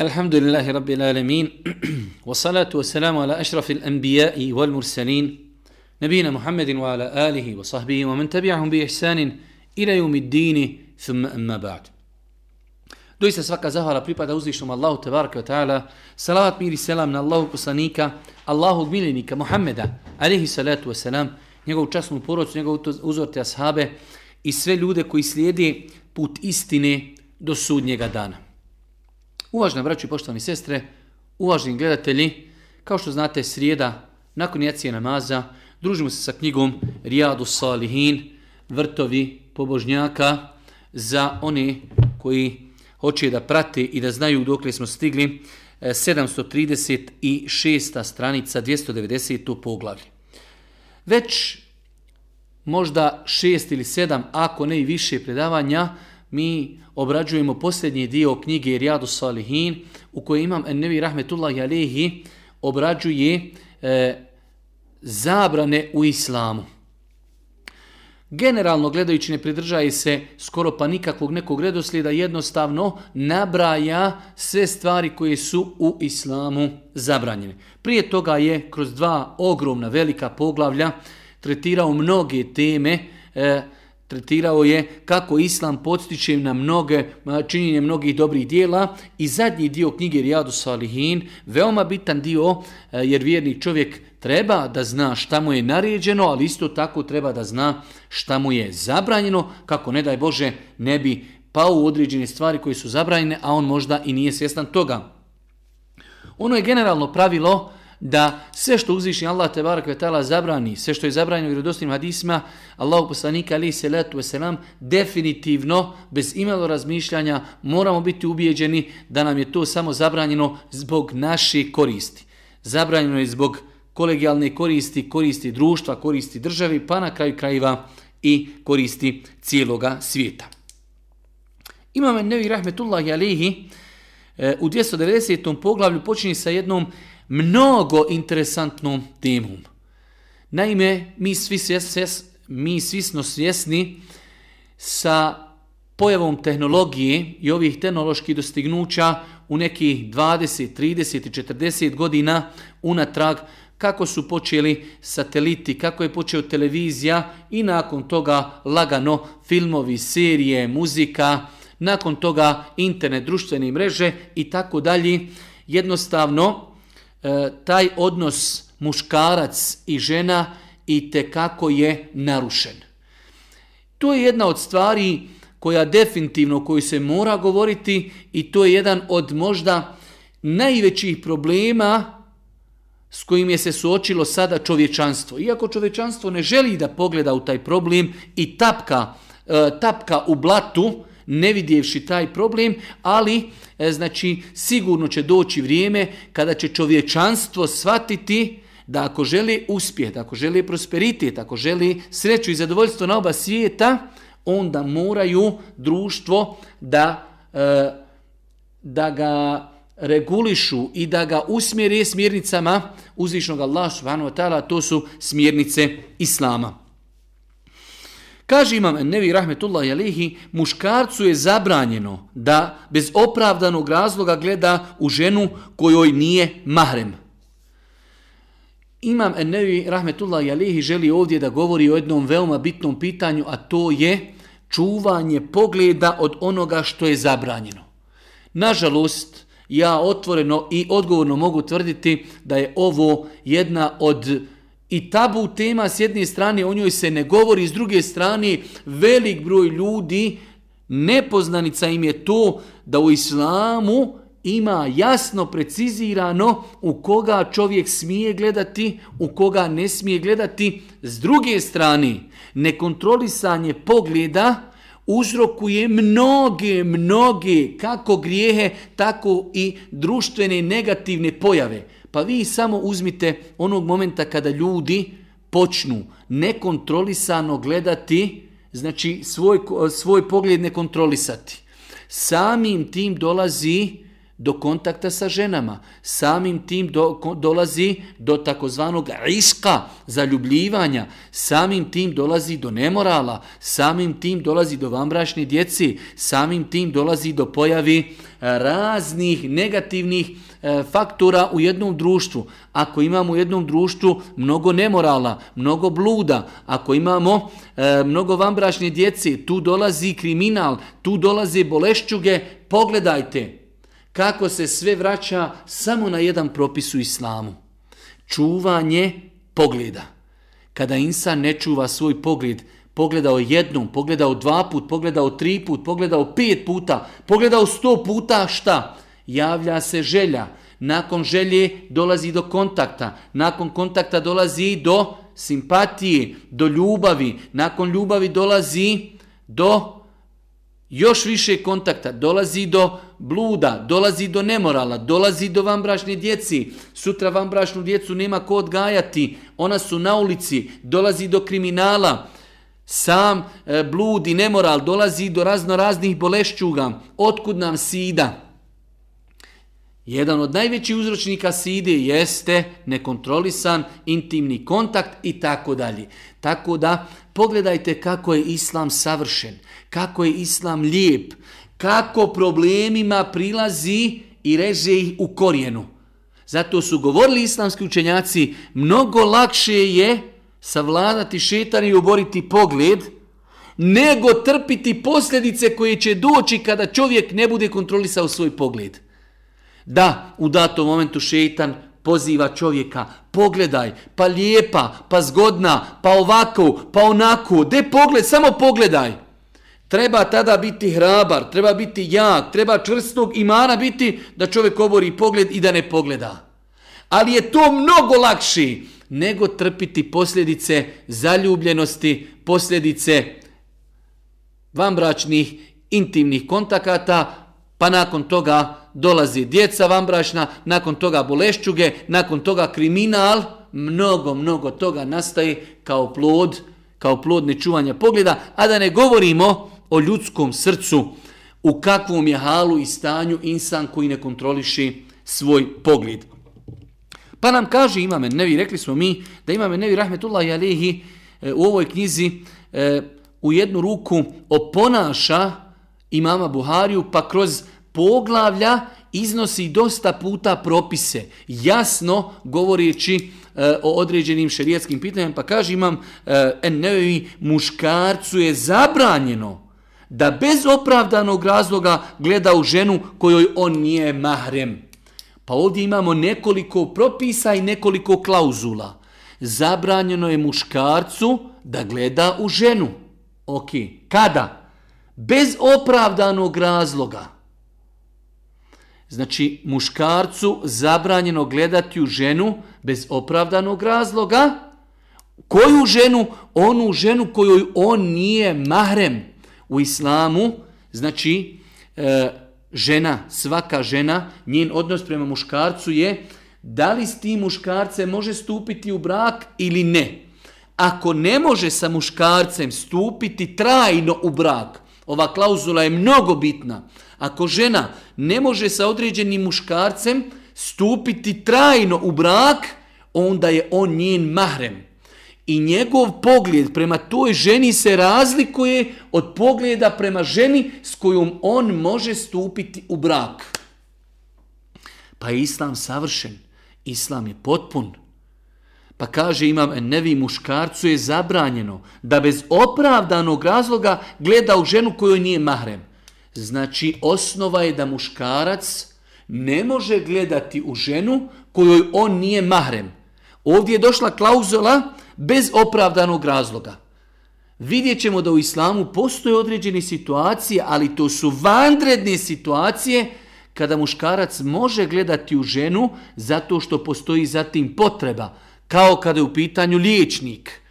الحمد لله رب العالمين والصلاة والسلام على أشرف الأنبياء والمرسلين نبينا محمد وعلى آله وصحبه ومن تبعهم بإحسان إلى يوم الدين ثم أما بعد Doista svaka zahvala pripada uzvišnom Allahu tebaraka wa ta'ala. Salavat mir i selam na Allahu poslanika, Allahu miljenika Muhammeda, alihi salatu wa salam, njegovu časnu porodcu, njegovu uzorte ashabe i sve ljude koji slijedi put istine do sudnjega dana. Uvažna braću i poštovani sestre, uvažni gledatelji, kao što znate srijeda, nakon jacije namaza, družimo se sa knjigom Rijadu Salihin, vrtovi pobožnjaka za one koji hoće da prate i da znaju dok smo stigli eh, 736. Stranica 290. poglavlje. Već možda šest ili sedam, ako ne i više predavanja, mi obrađujemo posljednji dio knjige Rijadu Salihin u kojoj imam Ennevi Rahmetullahi Alehi obrađuje e, zabrane u islamu. Generalno gledajući ne pridržaje se skoro pa nikakvog nekog redoslijeda, jednostavno nabraja sve stvari koje su u islamu zabranjene. Prije toga je kroz dva ogromna velika poglavlja tretirao mnoge teme, e, tretirao je kako islam podstiče na mnoge, činjenje mnogih dobrih dijela i zadnji dio knjige Rijadu Salihin, veoma bitan dio e, jer vjerni čovjek treba da zna šta mu je naređeno, ali isto tako treba da zna šta mu je zabranjeno, kako ne daj Bože ne bi pao u određene stvari koje su zabranjene, a on možda i nije svjestan toga. Ono je generalno pravilo da sve što uzviši Allah te barak vetala zabrani, sve što je zabranjeno u vjerodostojnim hadisima, Allahu poslanika ali se letu selam definitivno bez imalo razmišljanja moramo biti ubijeđeni da nam je to samo zabranjeno zbog naše koristi. Zabranjeno je zbog kolegijalne koristi, koristi društva, koristi državi, pa na kraju krajeva i koristi cijeloga svijeta. Imam Nevi Rahmetullahi Alihi e, u 290. poglavlju počinje sa jednom mnogo interesantnom temom. Naime, mi svi, svjes, mi svi smo svjesni sa pojavom tehnologije i ovih tehnoloških dostignuća u nekih 20, 30 i 40 godina unatrag kako su počeli sateliti, kako je počeo televizija i nakon toga lagano filmovi, serije, muzika, nakon toga internet, društvene mreže i tako dalje. Jednostavno, E, taj odnos muškarac i žena i te kako je narušen. To je jedna od stvari koja definitivno koju se mora govoriti i to je jedan od možda najvećih problema s kojim je se suočilo sada čovječanstvo. Iako čovječanstvo ne želi da pogleda u taj problem i tapka, e, tapka u blatu, ne vidjevši taj problem, ali e, znači sigurno će doći vrijeme kada će čovječanstvo shvatiti da ako želi uspjeh, ako želi prosperitet, ako želi sreću i zadovoljstvo na oba svijeta, onda moraju društvo da, e, da ga regulišu i da ga usmjeri smjernicama uzvišnog Allah subhanahu wa ta'ala, to su smjernice Islama. Kaže imam Nevi Rahmetullah Jalihi, muškarcu je zabranjeno da bez opravdanog razloga gleda u ženu kojoj nije mahrem. Imam Nevi Rahmetullah Jalihi želi ovdje da govori o jednom veoma bitnom pitanju, a to je čuvanje pogleda od onoga što je zabranjeno. Nažalost, ja otvoreno i odgovorno mogu tvrditi da je ovo jedna od i tabu tema s jedne strane, o njoj se ne govori, s druge strane velik broj ljudi, nepoznanica im je to da u islamu ima jasno precizirano u koga čovjek smije gledati, u koga ne smije gledati. S druge strane, nekontrolisanje pogleda uzrokuje mnoge, mnoge, kako grijehe, tako i društvene negativne pojave. Pa vi samo uzmite onog momenta kada ljudi počnu nekontrolisano gledati, znači svoj, svoj pogled nekontrolisati. Samim tim dolazi do kontakta sa ženama. Samim tim do, dolazi do takozvanog iska, zaljubljivanja. Samim tim dolazi do nemorala. Samim tim dolazi do vambrašne djeci. Samim tim dolazi do pojavi e, raznih negativnih e, faktora u jednom društvu. Ako imamo u jednom društvu mnogo nemorala, mnogo bluda, ako imamo e, mnogo vambrašne djece, tu dolazi kriminal, tu dolaze bolešćuge, pogledajte, kako se sve vraća samo na jedan propis u islamu. Čuvanje pogleda. Kada insan ne čuva svoj pogled, pogledao jednom, pogledao dva put, pogledao tri put, pogledao pet puta, pogledao sto puta, šta? Javlja se želja. Nakon želje dolazi do kontakta. Nakon kontakta dolazi do simpatije, do ljubavi. Nakon ljubavi dolazi do još više kontakta, dolazi do bluda, dolazi do nemorala, dolazi do vambrašne djeci. Sutra vambrašnu djecu nema ko odgajati, ona su na ulici, dolazi do kriminala. Sam e, blud i nemoral dolazi do razno raznih bolešćuga. Otkud nam sida? Jedan od najvećih uzročnika side jeste nekontrolisan intimni kontakt i tako dalje. Tako da pogledajte kako je islam savršen, kako je islam lijep, kako problemima prilazi i reže ih u korijenu. Zato su govorili islamski učenjaci, mnogo lakše je savladati šetan i oboriti pogled, nego trpiti posljedice koje će doći kada čovjek ne bude kontrolisao svoj pogled. Da, u datom momentu šetan poziva čovjeka, pogledaj, pa lijepa, pa zgodna, pa ovako, pa onako, de pogled, samo pogledaj. Treba tada biti hrabar, treba biti jak, treba čvrstog imana biti da čovjek obori pogled i da ne pogleda. Ali je to mnogo lakši nego trpiti posljedice zaljubljenosti, posljedice vanbračnih intimnih kontakata, pa nakon toga dolazi djeca vambrašna, nakon toga bolešćuge, nakon toga kriminal, mnogo, mnogo toga nastaje kao plod, kao plod nečuvanja pogleda, a da ne govorimo o ljudskom srcu, u kakvom je halu i stanju insan koji ne kontroliši svoj pogled. Pa nam kaže imame Nevi, rekli smo mi da imame Nevi Rahmetullahi Alehi e, u ovoj knjizi e, u jednu ruku oponaša imama Buhariju pa kroz poglavlja iznosi dosta puta propise, jasno govoreći e, o određenim šerijetskim pitanjima, pa kaže imam e, ne, muškarcu je zabranjeno da bez opravdanog razloga gleda u ženu kojoj on nije mahrem. Pa ovdje imamo nekoliko propisa i nekoliko klauzula. Zabranjeno je muškarcu da gleda u ženu. Ok, kada? Bez opravdanog razloga. Znači, muškarcu zabranjeno gledati u ženu bez opravdanog razloga. Koju ženu? Onu ženu kojoj on nije mahrem u islamu. Znači, e, žena, svaka žena, njen odnos prema muškarcu je da li s tim muškarcem može stupiti u brak ili ne. Ako ne može sa muškarcem stupiti trajno u brak, ova klauzula je mnogo bitna. Ako žena ne može sa određenim muškarcem stupiti trajno u brak, onda je on njen mahrem. I njegov pogled prema toj ženi se razlikuje od pogleda prema ženi s kojom on može stupiti u brak. Pa je islam savršen. Islam je potpun. Pa kaže imam nevi muškarcu je zabranjeno da bez opravdanog razloga gleda u ženu kojoj nije mahrem. Znači osnova je da muškarac ne može gledati u ženu kojoj on nije mahrem. Ovdje je došla klauzula bez opravdanog razloga. Vidjet ćemo da u islamu postoje određene situacije, ali to su vanredne situacije kada muškarac može gledati u ženu zato što postoji zatim potreba, kao kada je u pitanju liječnik.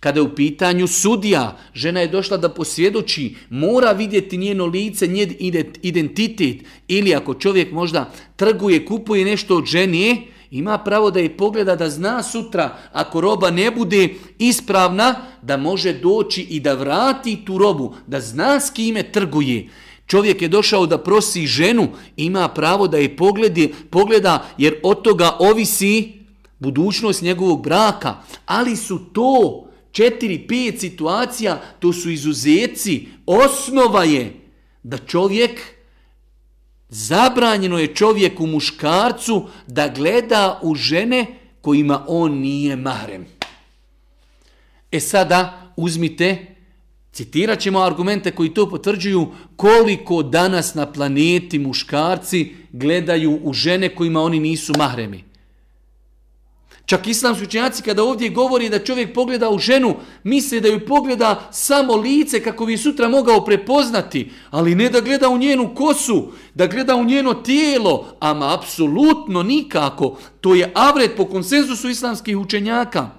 Kada je u pitanju sudija, žena je došla da posvjedoči, mora vidjeti njeno lice, njen identitet. Ili ako čovjek možda trguje, kupuje nešto od žene, ima pravo da je pogleda da zna sutra, ako roba ne bude ispravna, da može doći i da vrati tu robu, da zna s kime trguje. Čovjek je došao da prosi ženu, ima pravo da je pogledi, pogleda jer od toga ovisi budućnost njegovog braka. Ali su to četiri, pet situacija, to su izuzeci. Osnova je da čovjek, zabranjeno je čovjeku muškarcu da gleda u žene kojima on nije mahrem. E sada uzmite Citirat ćemo argumente koji to potvrđuju koliko danas na planeti muškarci gledaju u žene kojima oni nisu mahremi. Čak islamski učenjaci kada ovdje govori da čovjek pogleda u ženu, misle da ju pogleda samo lice kako bi sutra mogao prepoznati, ali ne da gleda u njenu kosu, da gleda u njeno tijelo, ama apsolutno nikako. To je avret po konsenzusu islamskih učenjaka.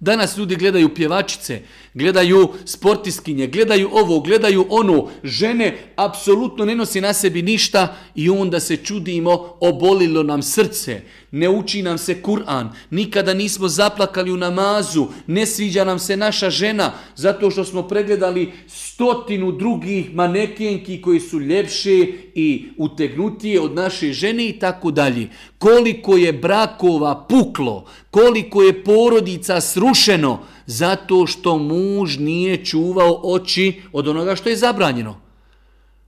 Danas ljudi gledaju pjevačice, gledaju sportiskinje, gledaju ovo, gledaju ono, žene apsolutno ne nosi na sebi ništa i onda se čudimo, obolilo nam srce, ne uči nam se Kur'an, nikada nismo zaplakali u namazu, ne sviđa nam se naša žena, zato što smo pregledali stotinu drugih manekenki koji su ljepše i utegnutije od naše žene i tako dalje. Koliko je brakova puklo, koliko je porodica srušeno, zato što muž nije čuvao oči od onoga što je zabranjeno.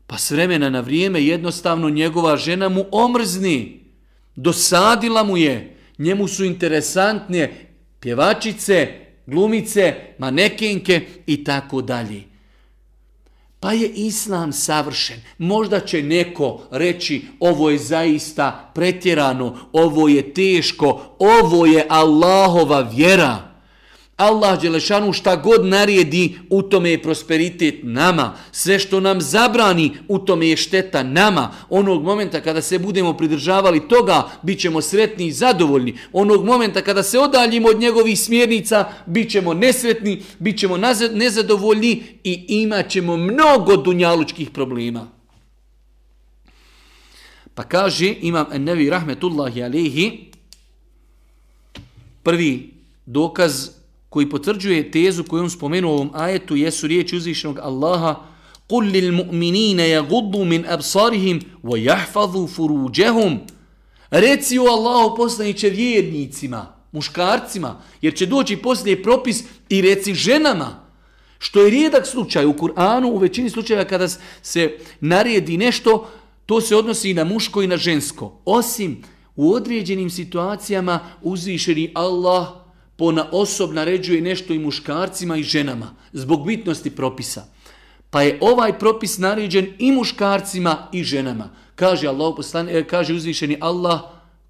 Pa s vremena na vrijeme jednostavno njegova žena mu omrzni. Dosadila mu je. Njemu su interesantne pjevačice, glumice, manekenke i tako dalje. Pa je islam savršen. Možda će neko reći ovo je zaista pretjerano, ovo je teško, ovo je Allahova vjera. Allah Đelešanu šta god narijedi, u tome je prosperitet nama. Sve što nam zabrani, u tome je šteta nama. Onog momenta kada se budemo pridržavali toga, bit ćemo sretni i zadovoljni. Onog momenta kada se odaljimo od njegovih smjernica, bit ćemo nesretni, bit ćemo nezadovoljni i imat ćemo mnogo dunjalučkih problema. Pa kaže Imam Ennevi Rahmetullahi Alehi, prvi dokaz koji potvrđuje tezu koju on spomenuo u ovom ajetu, jesu riječi uzvišenog Allaha, قُلْ لِلْمُؤْمِنِينَ يَغُضُّ مِنْ أَبْصَارِهِمْ وَيَحْفَظُوا فُرُوجَهُمْ Reci u Allahu poslaniće vjernicima, muškarcima, jer će doći poslije propis i reci ženama. Što je rijedak slučaj u Kur'anu, u većini slučajeva kada se naredi nešto, to se odnosi i na muško i na žensko. Osim u određenim situacijama uzvišeni Allah pona osob naređuje nešto i muškarcima i ženama zbog bitnosti propisa. Pa je ovaj propis naređen i muškarcima i ženama. Kaže Allah poslan, e, kaže uzvišeni Allah,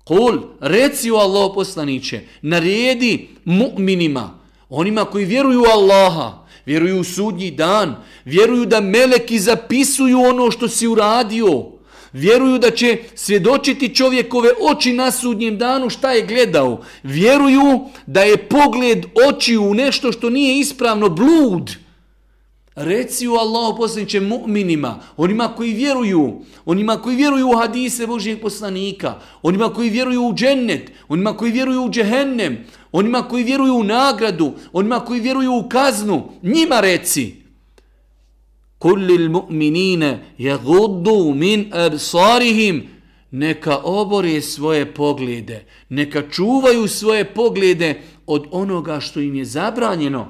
Kul, reci o Allah poslaniće, naredi mu'minima, onima koji vjeruju u Allaha, vjeruju u sudnji dan, vjeruju da meleki zapisuju ono što si uradio, Vjeruju da će svjedočiti čovjekove oči na sudnjem danu šta je gledao. Vjeruju da je pogled oči u nešto što nije ispravno blud. Reci u Allahu poslaniće mu'minima, onima koji vjeruju, onima koji vjeruju u hadise Božijeg poslanika, onima koji vjeruju u džennet, onima koji vjeruju u džehennem, onima koji vjeruju u nagradu, onima koji vjeruju u kaznu, njima reci kullil mu'minine jaguddu min absarihim. Neka obore svoje poglede, neka čuvaju svoje poglede od onoga što im je zabranjeno.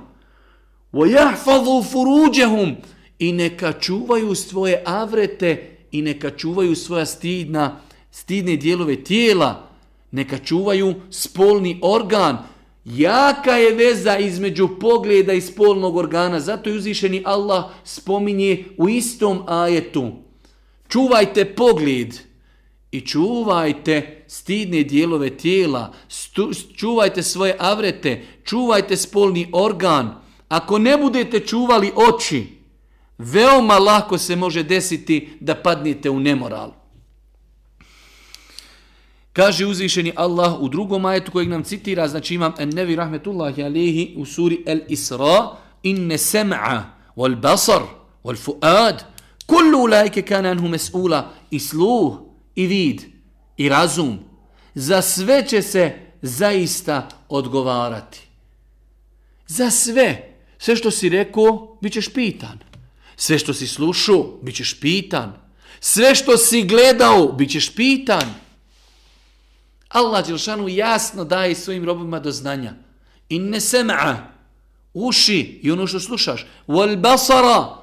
وَيَحْفَظُوا yahfazu i neka čuvaju svoje avrete i neka čuvaju svoja stidna stidne dijelove tijela, neka čuvaju spolni organ, Jaka je veza između pogleda i spolnog organa. Zato je uzvišeni Allah spominje u istom ajetu. Čuvajte pogled i čuvajte stidne dijelove tijela. Čuvajte svoje avrete. Čuvajte spolni organ. Ako ne budete čuvali oči, veoma lako se može desiti da padnete u nemoral. Kaže uzvišeni Allah u drugom ajetu kojeg nam citira, znači imam en-nevi rahmetullahi alihi u suri El-Isra, inne sem'a wal basar wal fuad, kullu ulajke kana anhu mes'ula, i sluh, i vid, i razum, za sve će se zaista odgovarati. Za sve, sve što si rekao, bit ćeš pitan. Sve što si slušao, bit ćeš pitan. Sve što si gledao, bit ćeš pitan. Allah Đelšanu jasno daje svojim robima do znanja. Inne sema'a, uši i ono što slušaš. Wal basara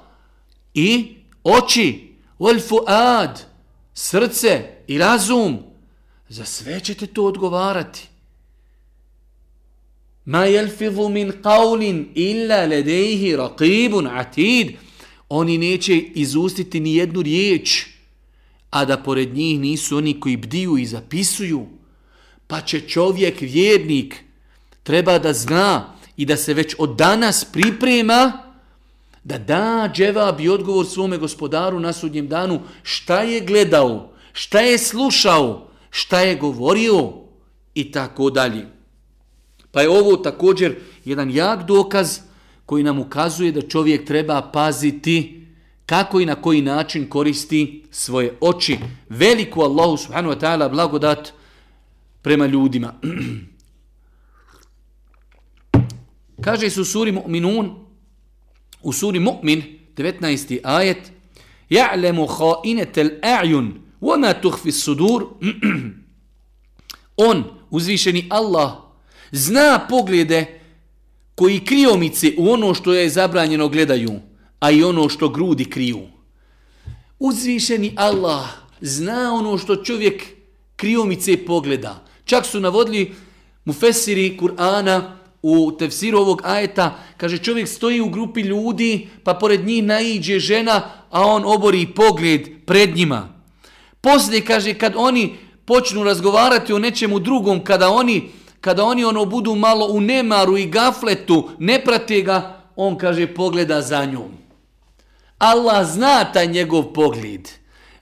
i oči. Wal fuad, srce i razum. Za sve ćete to odgovarati. Ma jelfidhu min qavlin illa ledejhi raqibun atid. Oni neće izustiti ni jednu riječ, a da pored njih nisu oni koji bdiju i zapisuju. Pa će čovjek, vjernik, treba da zna i da se već od danas priprema da da dževab i odgovor svome gospodaru na sudnjem danu šta je gledao, šta je slušao, šta je govorio i tako dalje. Pa je ovo također jedan jak dokaz koji nam ukazuje da čovjek treba paziti kako i na koji način koristi svoje oči. Veliku Allahu subhanahu wa ta'ala blagodat prema ljudima. Kaže su u suri Mu'minun, u suri Mu'min, 19. ajet, Ja'lemu ha'inetel a'jun, wama tuhfi sudur. On, uzvišeni Allah, zna poglede koji kriomice u ono što je zabranjeno gledaju, a i ono što grudi kriju. Uzvišeni Allah zna ono što čovjek kriomice pogleda. Čak su navodili mufesiri Kur'ana u tefsiru ovog ajeta, kaže čovjek stoji u grupi ljudi, pa pored njih naiđe žena, a on obori pogled pred njima. Poslije kaže kad oni počnu razgovarati o nečemu drugom, kada oni kada oni ono budu malo u nemaru i gafletu, ne prate ga, on kaže pogleda za njom. Allah zna taj njegov pogled.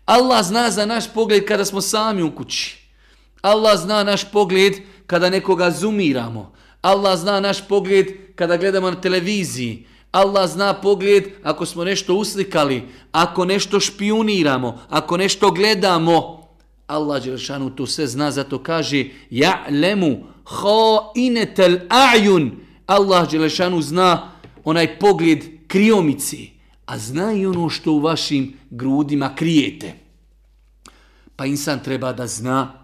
Allah zna za naš pogled kada smo sami u kući. Allah zna naš pogled kada nekoga zumiramo. Allah zna naš pogled kada gledamo na televiziji. Allah zna pogled ako smo nešto uslikali, ako nešto špioniramo, ako nešto gledamo. Allah Đelšanu to sve zna, zato kaže Ja'lemu ha'inetel a'jun. Allah Đelešanu zna onaj pogled kriomici, a zna i ono što u vašim grudima krijete. Pa insan treba da zna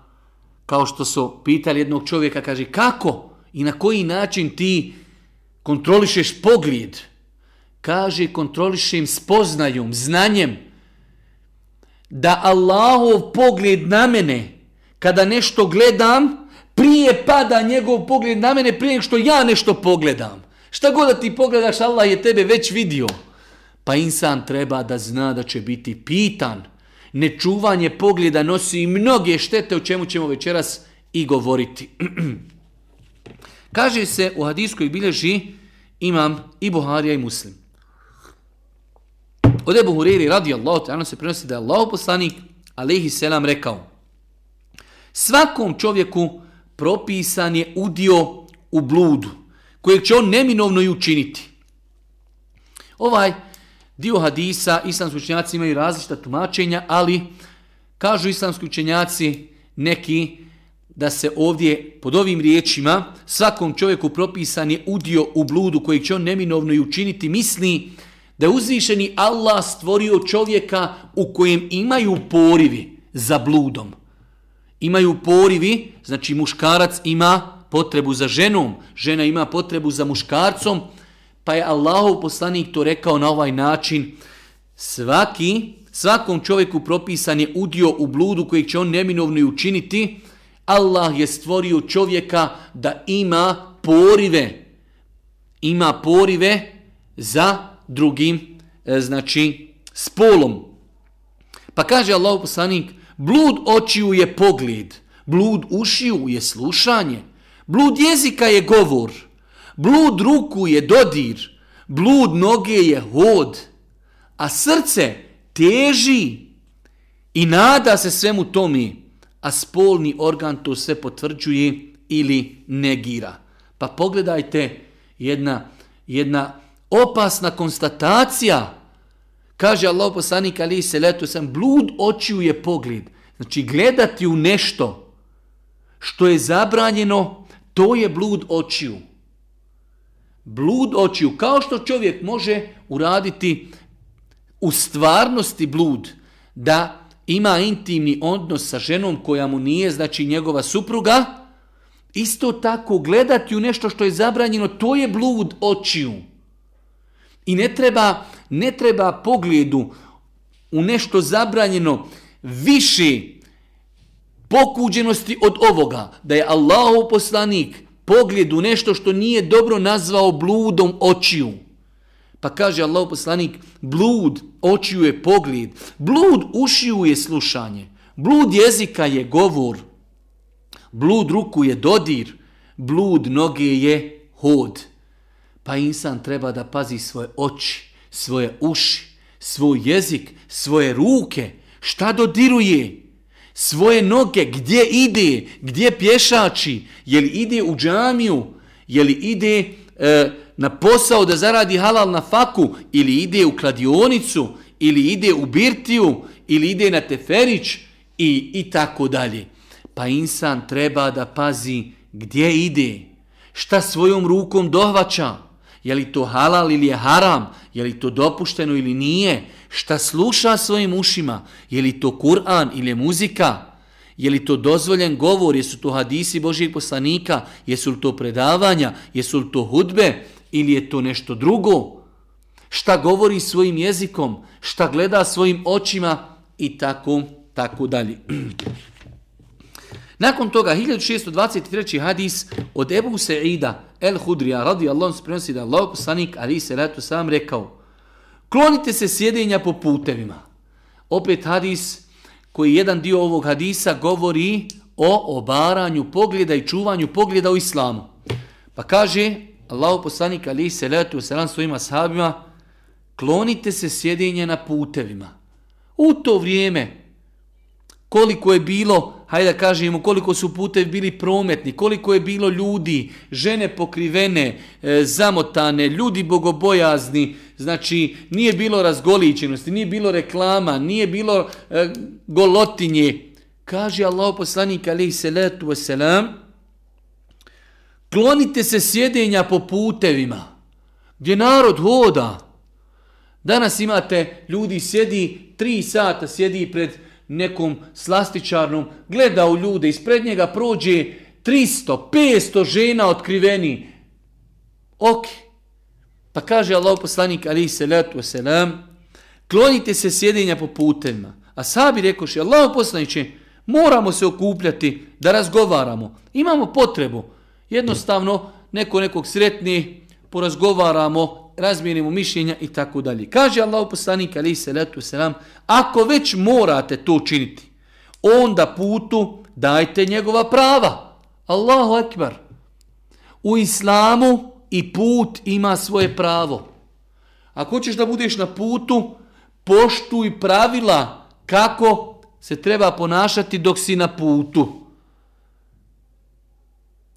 kao što su pitali jednog čovjeka, kaže, kako i na koji način ti kontrolišeš pogled? Kaže, kontrolišem spoznajom, znanjem, da Allahov pogled na mene, kada nešto gledam, prije pada njegov pogled na mene prije što ja nešto pogledam. Šta god da ti pogledaš, Allah je tebe već vidio. Pa insan treba da zna da će biti pitan, nečuvanje pogleda nosi i mnoge štete o čemu ćemo večeras i govoriti. Kaže se u hadiskoj bilježi imam i Buharija i Muslim. Od Ebu Huriri radi Allah, ono se prenosi da je Allah poslanik, alaihi selam, rekao Svakom čovjeku propisan je udio u bludu, kojeg će on neminovno i učiniti. Ovaj dio hadisa, islamski učenjaci imaju različita tumačenja, ali kažu islamski učenjaci neki da se ovdje pod ovim riječima svakom čovjeku propisan je udio u bludu kojeg će on neminovno i učiniti, misli da je uzvišeni Allah stvorio čovjeka u kojem imaju porivi za bludom. Imaju porivi, znači muškarac ima potrebu za ženom, žena ima potrebu za muškarcom, Pa je Allahov poslanik to rekao na ovaj način. Svaki, svakom čovjeku propisan je udio u bludu kojeg će on neminovno i učiniti. Allah je stvorio čovjeka da ima porive. Ima porive za drugim, e, znači, spolom. Pa kaže Allahov poslanik, blud očiju je pogled, blud ušiju je slušanje, blud jezika je govor. Blud ruku je dodir, blud noge je hod, a srce teži i nada se svemu tomi, a spolni organ to sve potvrđuje ili negira. Pa pogledajte jedna, jedna opasna konstatacija. Kaže Allah poslanik ali se letu sam, blud očiju je pogled. Znači gledati u nešto što je zabranjeno, to je blud očiju blud očiju, kao što čovjek može uraditi u stvarnosti blud da ima intimni odnos sa ženom koja mu nije, znači njegova supruga, isto tako gledati u nešto što je zabranjeno, to je blud očiju. I ne treba, ne treba pogledu u nešto zabranjeno više pokuđenosti od ovoga, da je Allahov poslanik pogled u nešto što nije dobro nazvao bludom očiju. Pa kaže Allah poslanik, blud očiju je pogled, blud ušiju je slušanje, blud jezika je govor, blud ruku je dodir, blud noge je hod. Pa insan treba da pazi svoje oči, svoje uši, svoj jezik, svoje ruke, šta dodiruje, svoje noge, gdje ide, gdje pješači, je li ide u džamiju, je li ide e, na posao da zaradi halal na faku, ili ide u kladionicu, ili ide u birtiju, ili ide na teferić? I, i tako dalje. Pa insan treba da pazi gdje ide, šta svojom rukom dohvaća, je li to halal ili je haram, je li to dopušteno ili nije, šta sluša svojim ušima, je li to Kur'an ili je muzika, je li to dozvoljen govor, jesu to hadisi Božijeg poslanika, jesu li to predavanja, jesu li to hudbe? Ili je to nešto drugo, šta govori svojim jezikom, šta gleda svojim očima? I tako, tako dalje. Nakon toga, 1623. hadis od Ebu Sa'ida El Hudrija, radi Allah, se prenosi da Allah poslanik, ali se ratu sam rekao, klonite se sjedenja po putevima. Opet hadis, koji jedan dio ovog hadisa govori o obaranju pogleda i čuvanju pogleda u islamu. Pa kaže, Allah poslanik, ali se ratu sam svojima sahabima, klonite se sjedenja na putevima. U to vrijeme, koliko je bilo, hajde da kažemo, koliko su putevi bili prometni, koliko je bilo ljudi, žene pokrivene, e, zamotane, ljudi bogobojazni, znači nije bilo razgoličenosti, nije bilo reklama, nije bilo e, golotinje. Kaže Allah poslanik alaihi salatu wasalam, klonite se sjedenja po putevima, gdje narod hoda. Danas imate, ljudi sjedi, tri sata sjedi pred nekom slastičarnom, gleda u ljude, ispred njega prođe 300, 500 žena otkriveni. Ok. Pa kaže Allah poslanik alaihi salatu wasalam, klonite se sjedenja po putevima. A sabi rekoši, Allah poslaniće, moramo se okupljati da razgovaramo. Imamo potrebu. Jednostavno, neko nekog sretni, porazgovaramo, razmijenimo mišljenja i tako dalje. Kaže Allah poslanik alaihi salatu wasalam, ako već morate to učiniti, onda putu dajte njegova prava. Allahu akbar. U islamu i put ima svoje pravo. Ako hoćeš da budeš na putu, poštuj pravila kako se treba ponašati dok si na putu.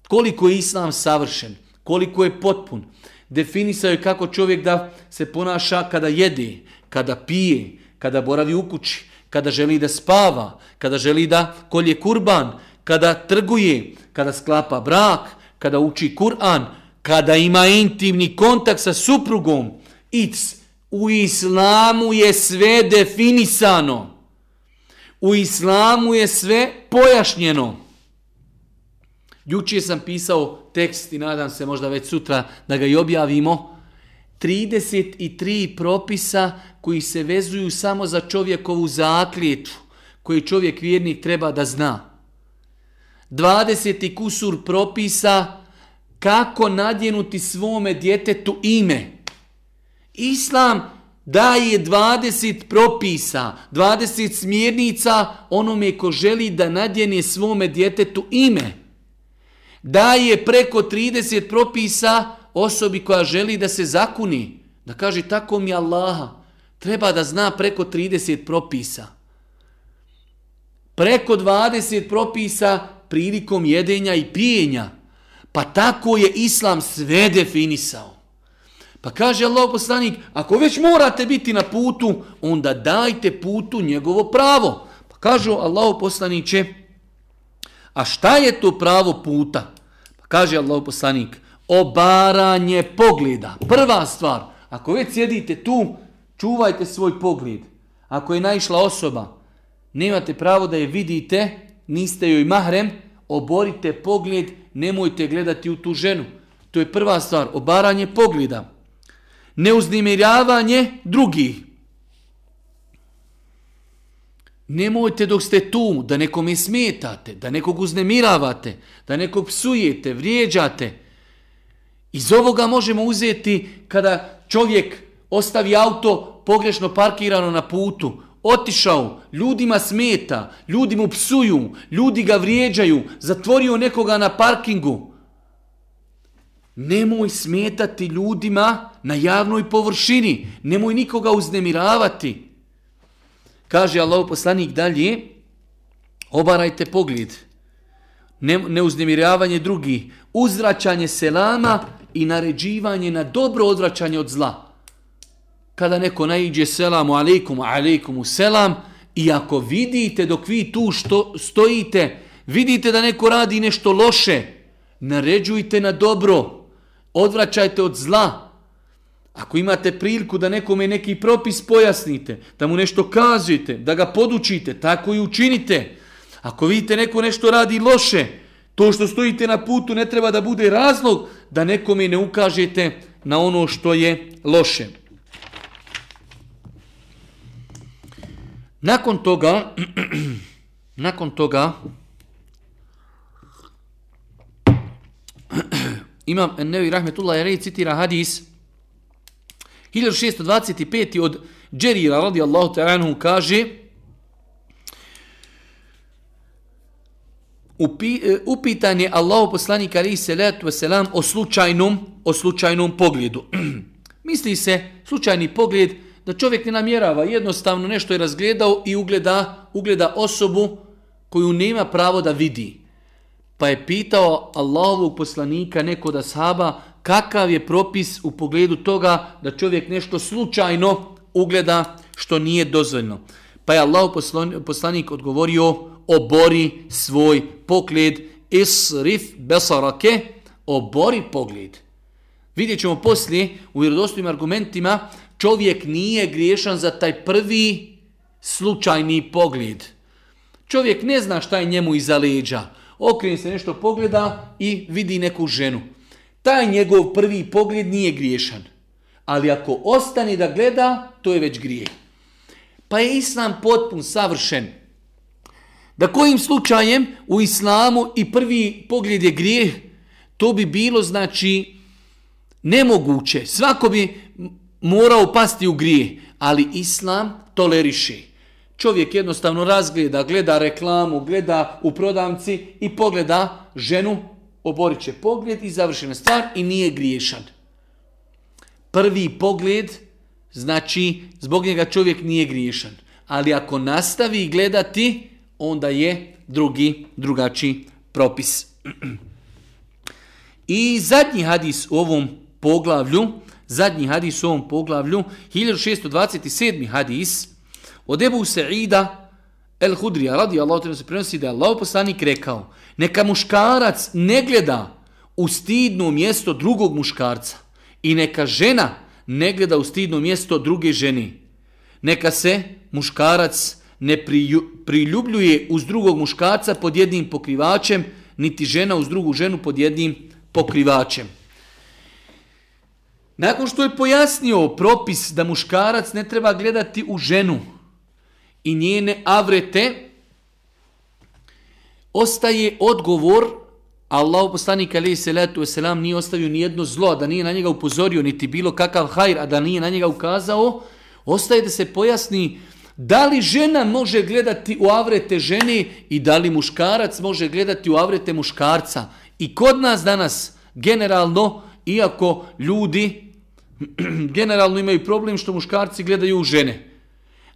Koliko je islam savršen, koliko je potpun definisao je kako čovjek da se ponaša kada jede, kada pije, kada boravi u kući, kada želi da spava, kada želi da kolje kurban, kada trguje, kada sklapa brak, kada uči Kur'an, kada ima intimni kontakt sa suprugom. It's u islamu je sve definisano. U islamu je sve pojašnjeno. Juče sam pisao tekst i nadam se možda već sutra da ga i objavimo. 33 propisa koji se vezuju samo za čovjekovu zakljetu, koji čovjek vjernik treba da zna. 20 kusur propisa kako nadjenuti svome djetetu ime. Islam daje 20 propisa, 20 smjernica onome ko želi da nadjene svome djetetu ime daje preko 30 propisa osobi koja želi da se zakuni, da kaže tako mi Allaha, treba da zna preko 30 propisa. Preko 20 propisa prilikom jedenja i pijenja. Pa tako je Islam sve definisao. Pa kaže Allah poslanik, ako već morate biti na putu, onda dajte putu njegovo pravo. Pa kažu Allah poslaniće, A šta je to pravo puta? Pa kaže Allah poslanik, obaranje pogleda. Prva stvar, ako već sjedite tu, Čuvajte svoj pogled. Ako je naišla osoba, nemate pravo da je vidite, niste joj mahrem, oborite pogled, nemojte gledati u tu ženu. To je prva stvar, obaranje pogleda. Neuznimiravanje drugih. Nemojte dok ste tu da nekom smetate, da nekog uznemiravate, da nekog psujete, vrijeđate. Iz ovoga možemo uzeti kada čovjek ostavi auto pogrešno parkirano na putu, otišao, ljudima smeta, ljudi mu psuju, ljudi ga vrijeđaju, zatvorio nekoga na parkingu. Nemoj smetati ljudima na javnoj površini, nemoj nikoga uznemiravati. Kaže Allah poslanik dalje, obarajte pogled, ne, neuznemiravanje drugi, uzvraćanje selama i naređivanje na dobro odvraćanje od zla. Kada neko naiđe selamu alaikum, alaikumu selam, i ako vidite dok vi tu što stojite, vidite da neko radi nešto loše, naređujte na dobro, odvraćajte od zla, Ako imate priliku da nekome neki propis pojasnite, da mu nešto kažete, da ga podučite, tako i učinite. Ako vidite neko nešto radi loše, to što stojite na putu ne treba da bude razlog da nekome ne ukažete na ono što je loše. Nakon toga, nakon toga, imam Nevi Rahmetullah Jerej citira hadis, 1625. od Džerira radijallahu ta'anhu kaže Upi, upitan je Allahu poslanik alaihi salatu wasalam o slučajnom, o slučajnom pogledu. Misli se slučajni pogled da čovjek ne namjerava, jednostavno nešto je razgledao i ugleda, ugleda osobu koju nema pravo da vidi. Pa je pitao Allahovog poslanika neko da sahaba kakav je propis u pogledu toga da čovjek nešto slučajno ugleda što nije dozvoljno. Pa je Allah poslanik odgovorio obori svoj pogled isrif besarake obori pogled. Vidjet ćemo poslije u vjerodostojnim argumentima čovjek nije griješan za taj prvi slučajni pogled. Čovjek ne zna šta je njemu iza leđa. Okreni se nešto pogleda i vidi neku ženu taj njegov prvi pogled nije griješan. Ali ako ostane da gleda, to je već grijeh. Pa je islam potpun, savršen. Da kojim slučajem u islamu i prvi pogled je grijeh, to bi bilo znači nemoguće. Svako bi morao pasti u grijeh, ali islam toleriše. Čovjek jednostavno razgleda, gleda reklamu, gleda u prodavci i pogleda ženu oborit će pogled i završena stvar i nije griješan. Prvi pogled znači zbog njega čovjek nije griješan. Ali ako nastavi gledati, onda je drugi, drugačiji propis. I zadnji hadis u ovom poglavlju, zadnji hadis u ovom poglavlju, 1627. hadis, od Ebu Sa'ida, El Hudrija radi Allah se prenosi da je Allah poslanik rekao neka muškarac ne gleda u stidno mjesto drugog muškarca i neka žena ne gleda u stidno mjesto druge žene. Neka se muškarac ne priljubljuje uz drugog muškarca pod jednim pokrivačem, niti žena uz drugu ženu pod jednim pokrivačem. Nakon što je pojasnio propis da muškarac ne treba gledati u ženu, i njene avrete, ostaje odgovor, Allah poslanik alaihi salatu wasalam nije ostavio ni jedno zlo, da nije na njega upozorio, niti bilo kakav hajr, a da nije na njega ukazao, ostaje da se pojasni da li žena može gledati u avrete žene i da li muškarac može gledati u avrete muškarca. I kod nas danas, generalno, iako ljudi generalno imaju problem što muškarci gledaju u žene,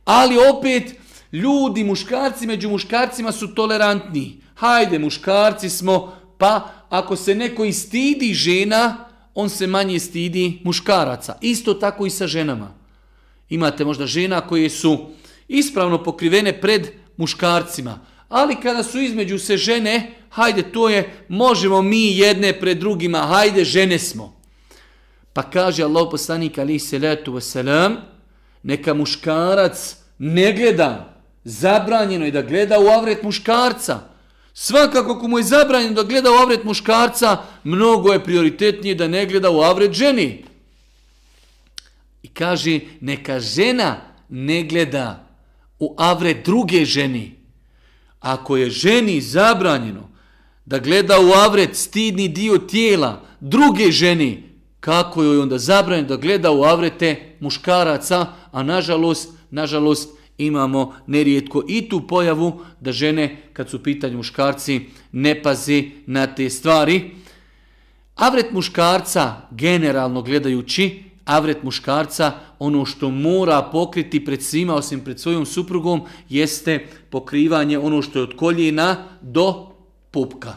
Ali opet, ljudi, muškarci među muškarcima su tolerantni. Hajde, muškarci smo, pa ako se neko istidi žena, on se manje stidi muškaraca. Isto tako i sa ženama. Imate možda žena koje su ispravno pokrivene pred muškarcima. Ali kada su između se žene, hajde, to je, možemo mi jedne pred drugima, hajde, žene smo. Pa kaže Allah poslanik, alaih salatu wasalam, neka muškarac ne gleda, zabranjeno je da gleda u avret muškarca. Svakako ako mu je zabranjeno da gleda u avret muškarca, mnogo je prioritetnije da ne gleda u avret ženi. I kaže, neka žena ne gleda u avret druge ženi. Ako je ženi zabranjeno da gleda u avret stidni dio tijela druge ženi, kako joj onda zabranjeno da gleda u avrete muškaraca, a nažalost, nažalost imamo nerijetko i tu pojavu da žene, kad su pitanju muškarci, ne pazi na te stvari. Avret muškarca, generalno gledajući, avret muškarca, ono što mora pokriti pred svima, osim pred svojom suprugom, jeste pokrivanje ono što je od koljena do pupka.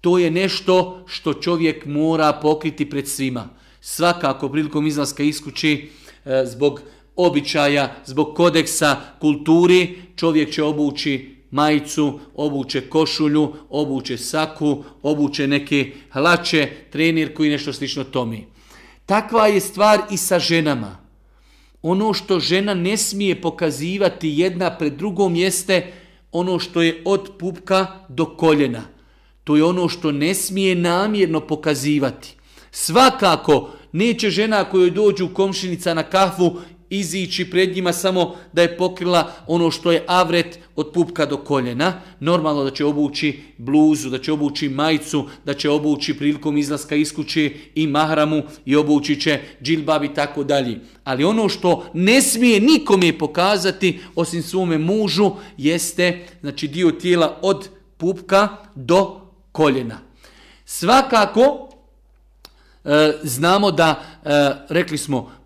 To je nešto što čovjek mora pokriti pred svima. Svakako prilikom izlaska iskući e, zbog običaja, zbog kodeksa kulturi, čovjek će obući majicu, obuće košulju, obuće saku, obuće neke hlače, trenirku i nešto slično tomi. Takva je stvar i sa ženama. Ono što žena ne smije pokazivati jedna pred drugom jeste ono što je od pupka do koljena. To je ono što ne smije namjerno pokazivati. Svakako, neće žena kojoj dođu komšinica na kafu izići pred njima samo da je pokrila ono što je avret od pupka do koljena. Normalno da će obući bluzu, da će obući majicu, da će obući prilikom izlaska iz kuće i mahramu i obući će džilbab i tako dalje. Ali ono što ne smije nikome pokazati osim svome mužu jeste znači dio tijela od pupka do koljena. Svakako e, znamo da, e, rekli smo,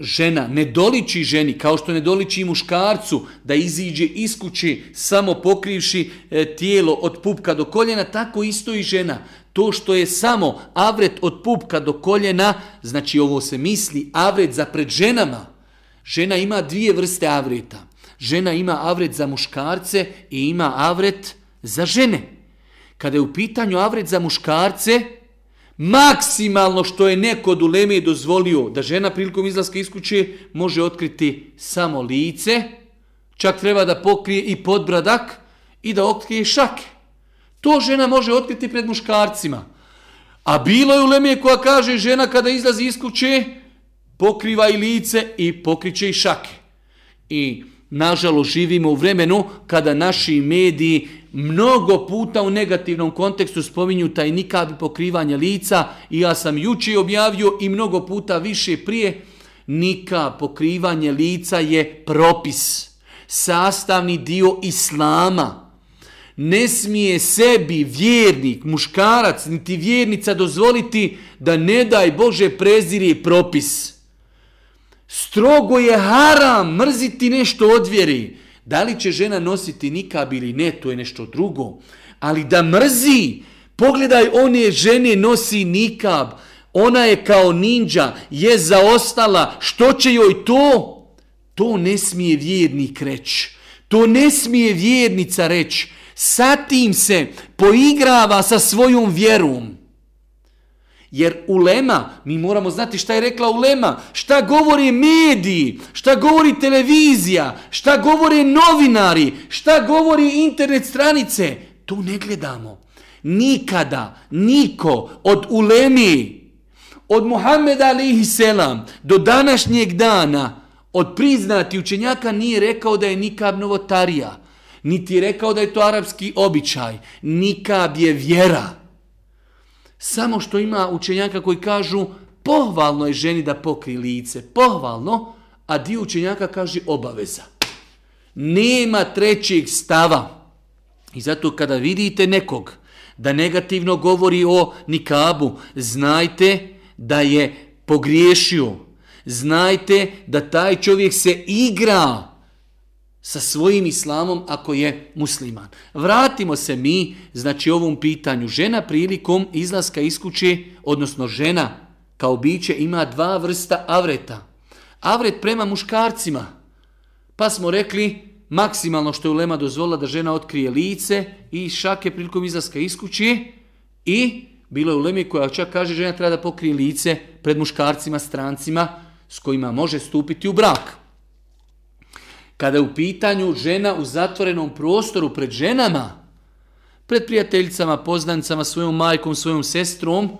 žena ne doliči ženi kao što ne doliči muškarcu da iziđe iz kuće samo pokrivši e, tijelo od pupka do koljena, tako isto i žena. To što je samo avret od pupka do koljena, znači ovo se misli avret za pred ženama. Žena ima dvije vrste avreta. Žena ima avret za muškarce i ima avret za žene. Kada je u pitanju avret za muškarce, Maksimalno što je neko od uleme dozvolio da žena prilikom izlaska iz kuće može otkriti samo lice, čak treba da pokrije i podbradak i da otkrije šake. To žena može otkriti pred muškarcima. A bilo je uleme koja kaže žena kada izlazi iz kuće pokriva i lice i pokriće i šake. I nažalost živimo u vremenu kada naši mediji mnogo puta u negativnom kontekstu spominju taj nikad pokrivanje lica i ja sam juče objavio i mnogo puta više prije nika pokrivanje lica je propis, sastavni dio islama. Ne smije sebi vjernik, muškarac, niti vjernica dozvoliti da ne daj Bože preziri propis. Strogo je haram mrziti nešto od vjeri. Da li će žena nositi nikab ili ne, to je nešto drugo. Ali da mrzi, pogledaj one žene nosi nikab, ona je kao ninja, je zaostala, što će joj to? To ne smije vjernik reći. To ne smije vjernica reći. Satim se poigrava sa svojom vjerom. Jer ulema, mi moramo znati šta je rekla ulema, šta govori mediji, šta govori televizija, šta govori novinari, šta govori internet stranice. To ne gledamo. Nikada, niko od ulemi, od Muhammeda alihi selam do današnjeg dana, od priznati učenjaka nije rekao da je nikab novotarija. Niti je rekao da je to arapski običaj. Nikab je vjera. Samo što ima učenjaka koji kažu pohvalno je ženi da pokri lice, pohvalno, a dio učenjaka kaže obaveza. Nema trećeg stava. I zato kada vidite nekog da negativno govori o nikabu, znajte da je pogriješio. Znajte da taj čovjek se igra sa svojim islamom ako je musliman. Vratimo se mi, znači ovom pitanju. Žena prilikom izlaska iz kuće, odnosno žena kao biće ima dva vrsta avreta. Avret prema muškarcima. Pa smo rekli maksimalno što je ulema dozvolila da žena otkrije lice i šake prilikom izlaska iz kuće i bilo je Ulemi koja čak kaže žena treba da pokrije lice pred muškarcima, strancima, s kojima može stupiti u brak. Kada je u pitanju žena u zatvorenom prostoru pred ženama, pred prijateljicama, poznancama, svojom majkom, svojom sestrom,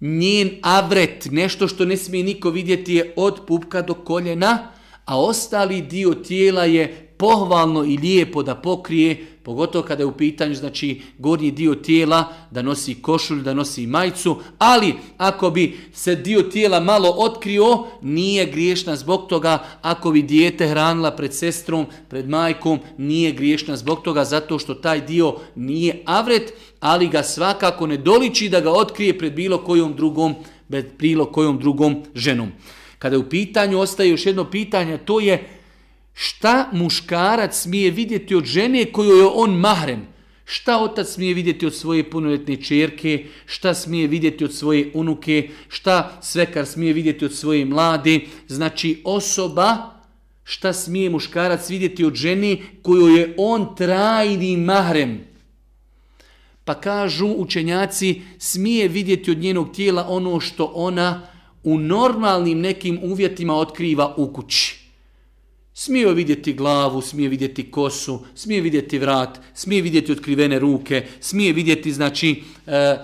njen avret, nešto što ne smije niko vidjeti je od pupka do koljena, a ostali dio tijela je pohvalno i lijepo da pokrije, pogotovo kada je u pitanju znači gornji dio tijela da nosi košulj, da nosi majicu, ali ako bi se dio tijela malo otkrio, nije griješna zbog toga, ako bi dijete hranila pred sestrom, pred majkom, nije griješna zbog toga zato što taj dio nije avret, ali ga svakako ne doliči da ga otkrije pred bilo kojom drugom, pred bilo kojom drugom ženom. Kada je u pitanju, ostaje još jedno pitanje, to je šta muškarac smije vidjeti od žene koju je on mahrem. Šta otac smije vidjeti od svoje punoljetne čerke, šta smije vidjeti od svoje unuke, šta svekar smije vidjeti od svoje mlade. Znači osoba, šta smije muškarac vidjeti od žene koju je on trajni mahrem. Pa kažu učenjaci, smije vidjeti od njenog tijela ono što ona u normalnim nekim uvjetima otkriva u kući. Smije vidjeti glavu, smije vidjeti kosu, smije vidjeti vrat, smije vidjeti otkrivene ruke, smije vidjeti znači e, e,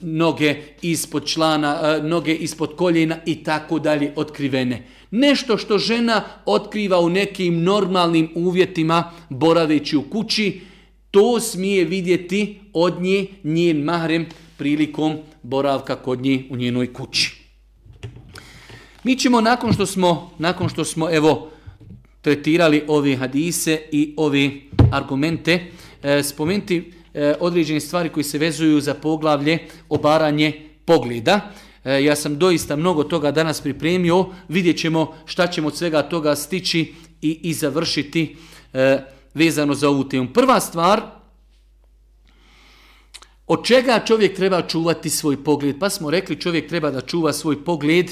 noge ispod člana, e, noge ispod koljena i tako dalje otkrivene. Nešto što žena otkriva u nekim normalnim uvjetima boraveći u kući, to smije vidjeti od nje njen mahrem prilikom boravka kod nje u njenoj kući. Mi ćemo nakon što smo, nakon što smo evo tretirali ove hadise i ove argumente, e, spomenuti e, određene stvari koji se vezuju za poglavlje obaranje pogleda. E, ja sam doista mnogo toga danas pripremio, vidjet ćemo šta ćemo od svega toga stići i, i završiti e, vezano za ovu temu. Prva stvar, od čega čovjek treba čuvati svoj pogled? Pa smo rekli čovjek treba da čuva svoj pogled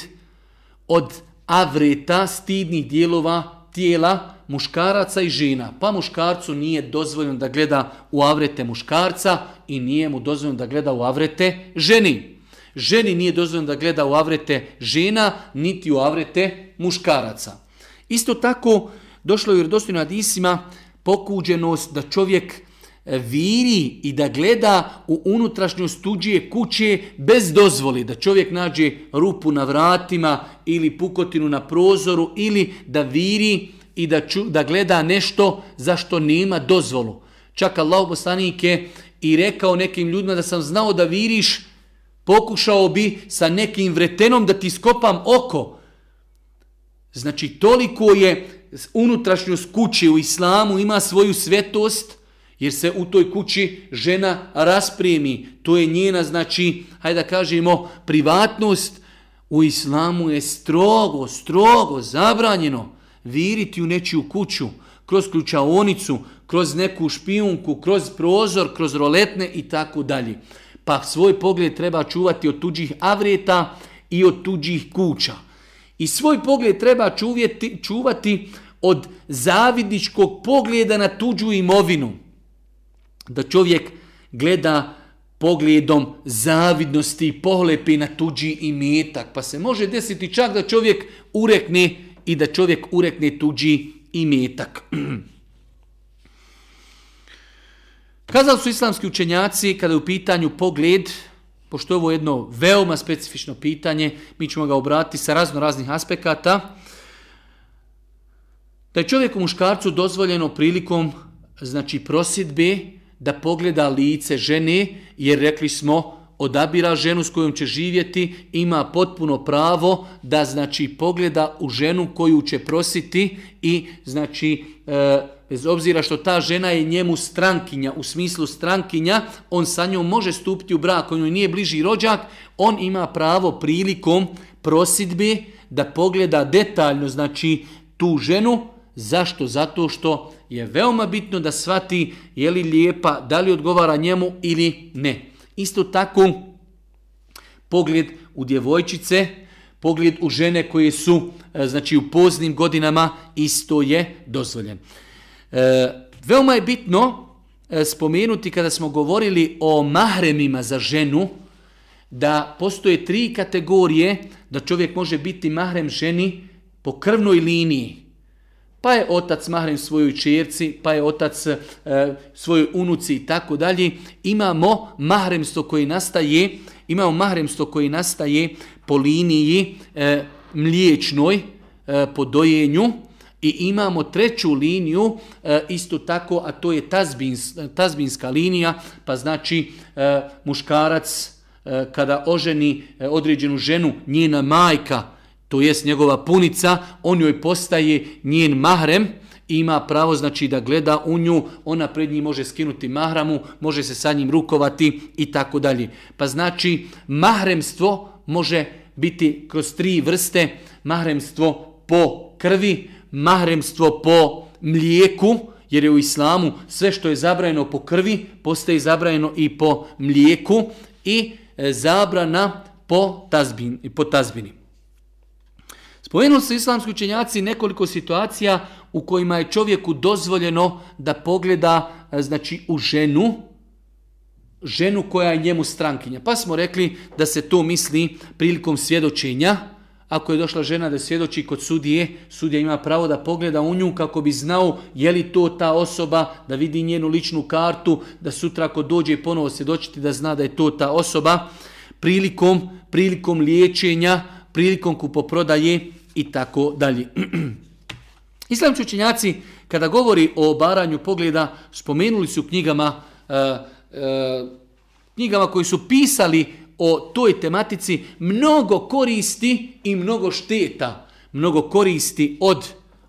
od avreta, stidnih dijelova tijela muškaraca i žena. Pa muškarcu nije dozvoljeno da gleda u avrete muškarca i nije mu dozvoljeno da gleda u avrete ženi. Ženi nije dozvoljeno da gleda u avrete žena, niti u avrete muškaraca. Isto tako, došlo je u redostojno Adisima pokuđenost da čovjek viri i da gleda u unutrašnjost tuđije kuće bez dozvoli, da čovjek nađe rupu na vratima ili pukotinu na prozoru ili da viri i da, ču, da gleda nešto za što nema dozvolu. Čak Allah poslanik je i rekao nekim ljudima da sam znao da viriš, pokušao bi sa nekim vretenom da ti skopam oko. Znači toliko je unutrašnjost kuće u islamu ima svoju svetost Jer se u toj kući žena rasprijemi. To je njena, znači, hajde da kažemo, privatnost. U islamu je strogo, strogo zabranjeno viriti u nečiju kuću, kroz ključaonicu, kroz neku špijunku, kroz prozor, kroz roletne i tako dalje. Pa svoj pogled treba čuvati od tuđih avreta i od tuđih kuća. I svoj pogled treba čuvjeti, čuvati od zavidničkog pogleda na tuđu imovinu da čovjek gleda pogledom zavidnosti i pohlepi na tuđi imetak. Pa se može desiti čak da čovjek urekne i da čovjek urekne tuđi imetak. Kazali su islamski učenjaci kada je u pitanju pogled, pošto je ovo jedno veoma specifično pitanje, mi ćemo ga obratiti sa razno raznih aspekata, da je čovjeku muškarcu dozvoljeno prilikom znači prosidbe, da pogleda lice žene, jer rekli smo, odabira ženu s kojom će živjeti, ima potpuno pravo da znači pogleda u ženu koju će prositi i znači e, bez obzira što ta žena je njemu strankinja, u smislu strankinja, on sa njom može stupiti u brak, on nije bliži rođak, on ima pravo prilikom prosidbe da pogleda detaljno znači tu ženu, zašto? Zato što je veoma bitno da svati je li lijepa, da li odgovara njemu ili ne. Isto tako, pogled u djevojčice, pogled u žene koje su e, znači u poznim godinama, isto je dozvoljen. E, veoma je bitno e, spomenuti kada smo govorili o mahremima za ženu, da postoje tri kategorije da čovjek može biti mahrem ženi po krvnoj liniji. Pa je otac mahrem svojoj čerci, pa je otac e, svojoj unuci i tako dalje. Imamo mahremstvo koji nastaje, imamo mahremstvo koji nastaje po liniji e, mliječnoj, e, po dojenju, i imamo treću liniju, e, isto tako, a to je tazbins, tazbinska linija, pa znači e, muškarac e, kada oženi e, određenu ženu, njena majka, to jest njegova punica, on joj postaje njen mahrem, ima pravo znači da gleda u nju, ona pred njim može skinuti mahramu, može se sa njim rukovati i tako dalje. Pa znači mahremstvo može biti kroz tri vrste, mahremstvo po krvi, mahremstvo po mlijeku, jer je u islamu sve što je zabrajeno po krvi, postaje zabrajeno i po mlijeku i e, zabrana po, tazbin, po tazbini. Spomenuli su islamski učenjaci nekoliko situacija u kojima je čovjeku dozvoljeno da pogleda e, znači u ženu, ženu koja je njemu strankinja. Pa smo rekli da se to misli prilikom svjedočenja, ako je došla žena da svjedoči kod sudije, sudija ima pravo da pogleda u nju kako bi znao je li to ta osoba, da vidi njenu ličnu kartu, da sutra ako dođe i ponovo svjedočiti da zna da je to ta osoba, prilikom, prilikom liječenja, prilikom kupoprodaje i tako dalje. Islamski učenjaci, kada govori o obaranju pogleda, spomenuli su knjigama, e, e, knjigama koji su pisali o toj tematici mnogo koristi i mnogo šteta. Mnogo koristi od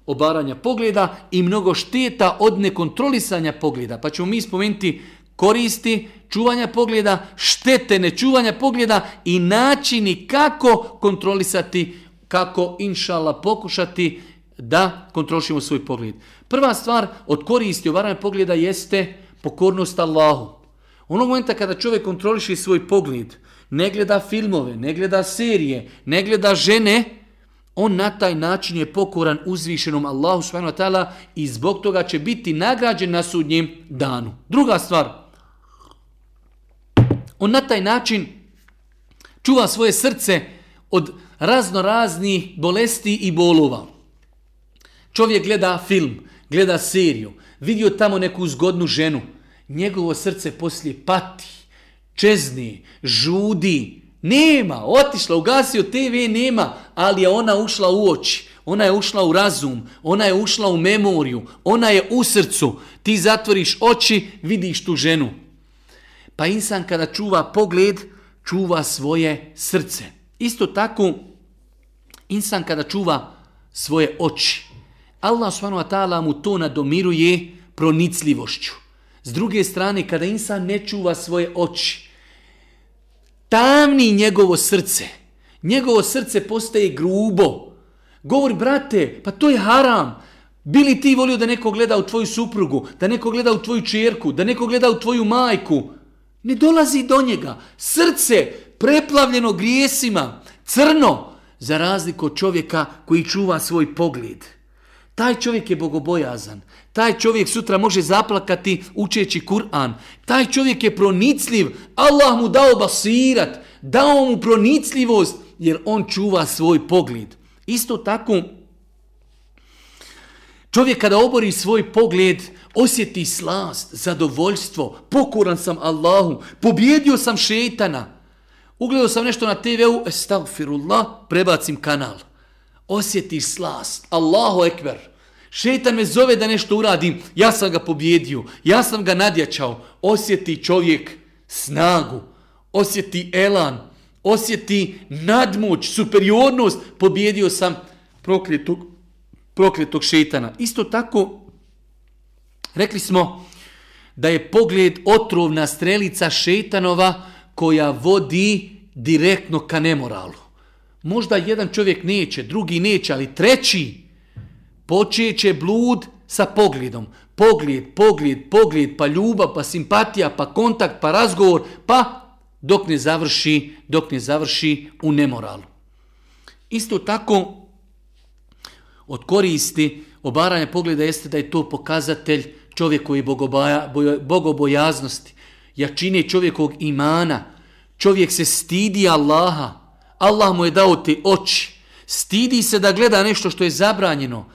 obaranja pogleda i mnogo šteta od nekontrolisanja pogleda. Pa ćemo mi spomenuti koristi čuvanja pogleda, štete nečuvanja pogleda i načini kako kontrolisati, kako inšala pokušati da kontrolišimo svoj pogled. Prva stvar od koristi obaranja pogleda jeste pokornost Allahu. Onog momenta kada čovjek kontroliši svoj pogled, ne gleda filmove, ne gleda serije, ne gleda žene, on na taj način je pokoran uzvišenom Allahu subhanahu wa ta'ala i zbog toga će biti nagrađen na sudnjem danu. Druga stvar, on na taj način čuva svoje srce od razno razni bolesti i bolova. Čovjek gleda film, gleda seriju, vidio tamo neku zgodnu ženu, njegovo srce poslije pati čezni, žudi, nema, otišla, ugasio TV, nema, ali je ona ušla u oči, ona je ušla u razum, ona je ušla u memoriju, ona je u srcu, ti zatvoriš oči, vidiš tu ženu. Pa insan kada čuva pogled, čuva svoje srce. Isto tako, insan kada čuva svoje oči, Allah s.w.t. mu to nadomiruje pronicljivošću. S druge strane, kada insan ne čuva svoje oči, tamni njegovo srce. Njegovo srce postaje grubo. Govori, brate, pa to je haram. Bili ti volio da neko gleda u tvoju suprugu, da neko gleda u tvoju čerku, da neko gleda u tvoju majku? Ne dolazi do njega. Srce preplavljeno grijesima, crno, za razliku od čovjeka koji čuva svoj pogled. Taj čovjek je bogobojazan. Taj čovjek sutra može zaplakati učeći Kur'an. Taj čovjek je pronicljiv. Allah mu dao basirat. Dao mu pronicljivost jer on čuva svoj pogled. Isto tako čovjek kada obori svoj pogled osjeti slast, zadovoljstvo. Pokoran sam Allahu. Pobjedio sam šeitana. Ugledao sam nešto na TV-u. Estagfirullah. Prebacim kanal osjetiš slast. Allahu ekber. Šeitan me zove da nešto uradim. Ja sam ga pobjedio. Ja sam ga nadjačao. Osjeti čovjek snagu. Osjeti elan. Osjeti nadmoć, superiornost. Pobjedio sam prokletog, prokletog šeitana. Isto tako, rekli smo da je pogled otrovna strelica šeitanova koja vodi direktno ka nemoralu. Možda jedan čovjek neće, drugi neće, ali treći počeće blud sa pogledom. Pogled, pogled, pogled, pa ljubav, pa simpatija, pa kontakt, pa razgovor, pa dok ne završi, dok ne završi u nemoralu. Isto tako, od koristi obaranja pogleda jeste da je to pokazatelj čovjekovi bogobojaznosti, jačine čovjekovog imana, Čovjek se stidi Allaha. Allah mu je dao te oči. Stidi se da gleda nešto što je zabranjeno.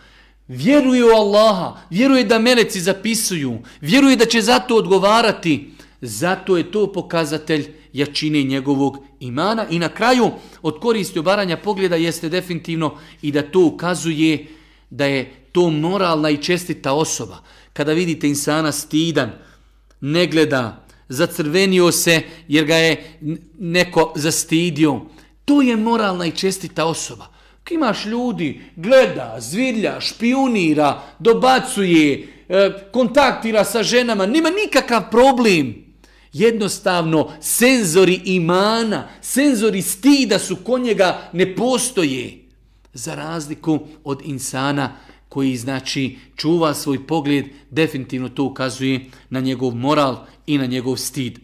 Vjeruje u Allaha. Vjeruje da meleci zapisuju. Vjeruje da će zato odgovarati. Zato je to pokazatelj jačine njegovog imana. I na kraju, od koristi obaranja pogleda jeste definitivno i da to ukazuje da je to moralna i čestita osoba. Kada vidite insana stidan, ne gleda, zacrvenio se jer ga je neko zastidio, to je moralna i čestita osoba. K imaš ljudi, gleda, zvidlja, špionira, dobacuje, e, kontaktira sa ženama, nima nikakav problem. Jednostavno, senzori imana, senzori stida su kod njega ne postoje. Za razliku od insana koji znači čuva svoj pogled, definitivno to ukazuje na njegov moral i na njegov stid.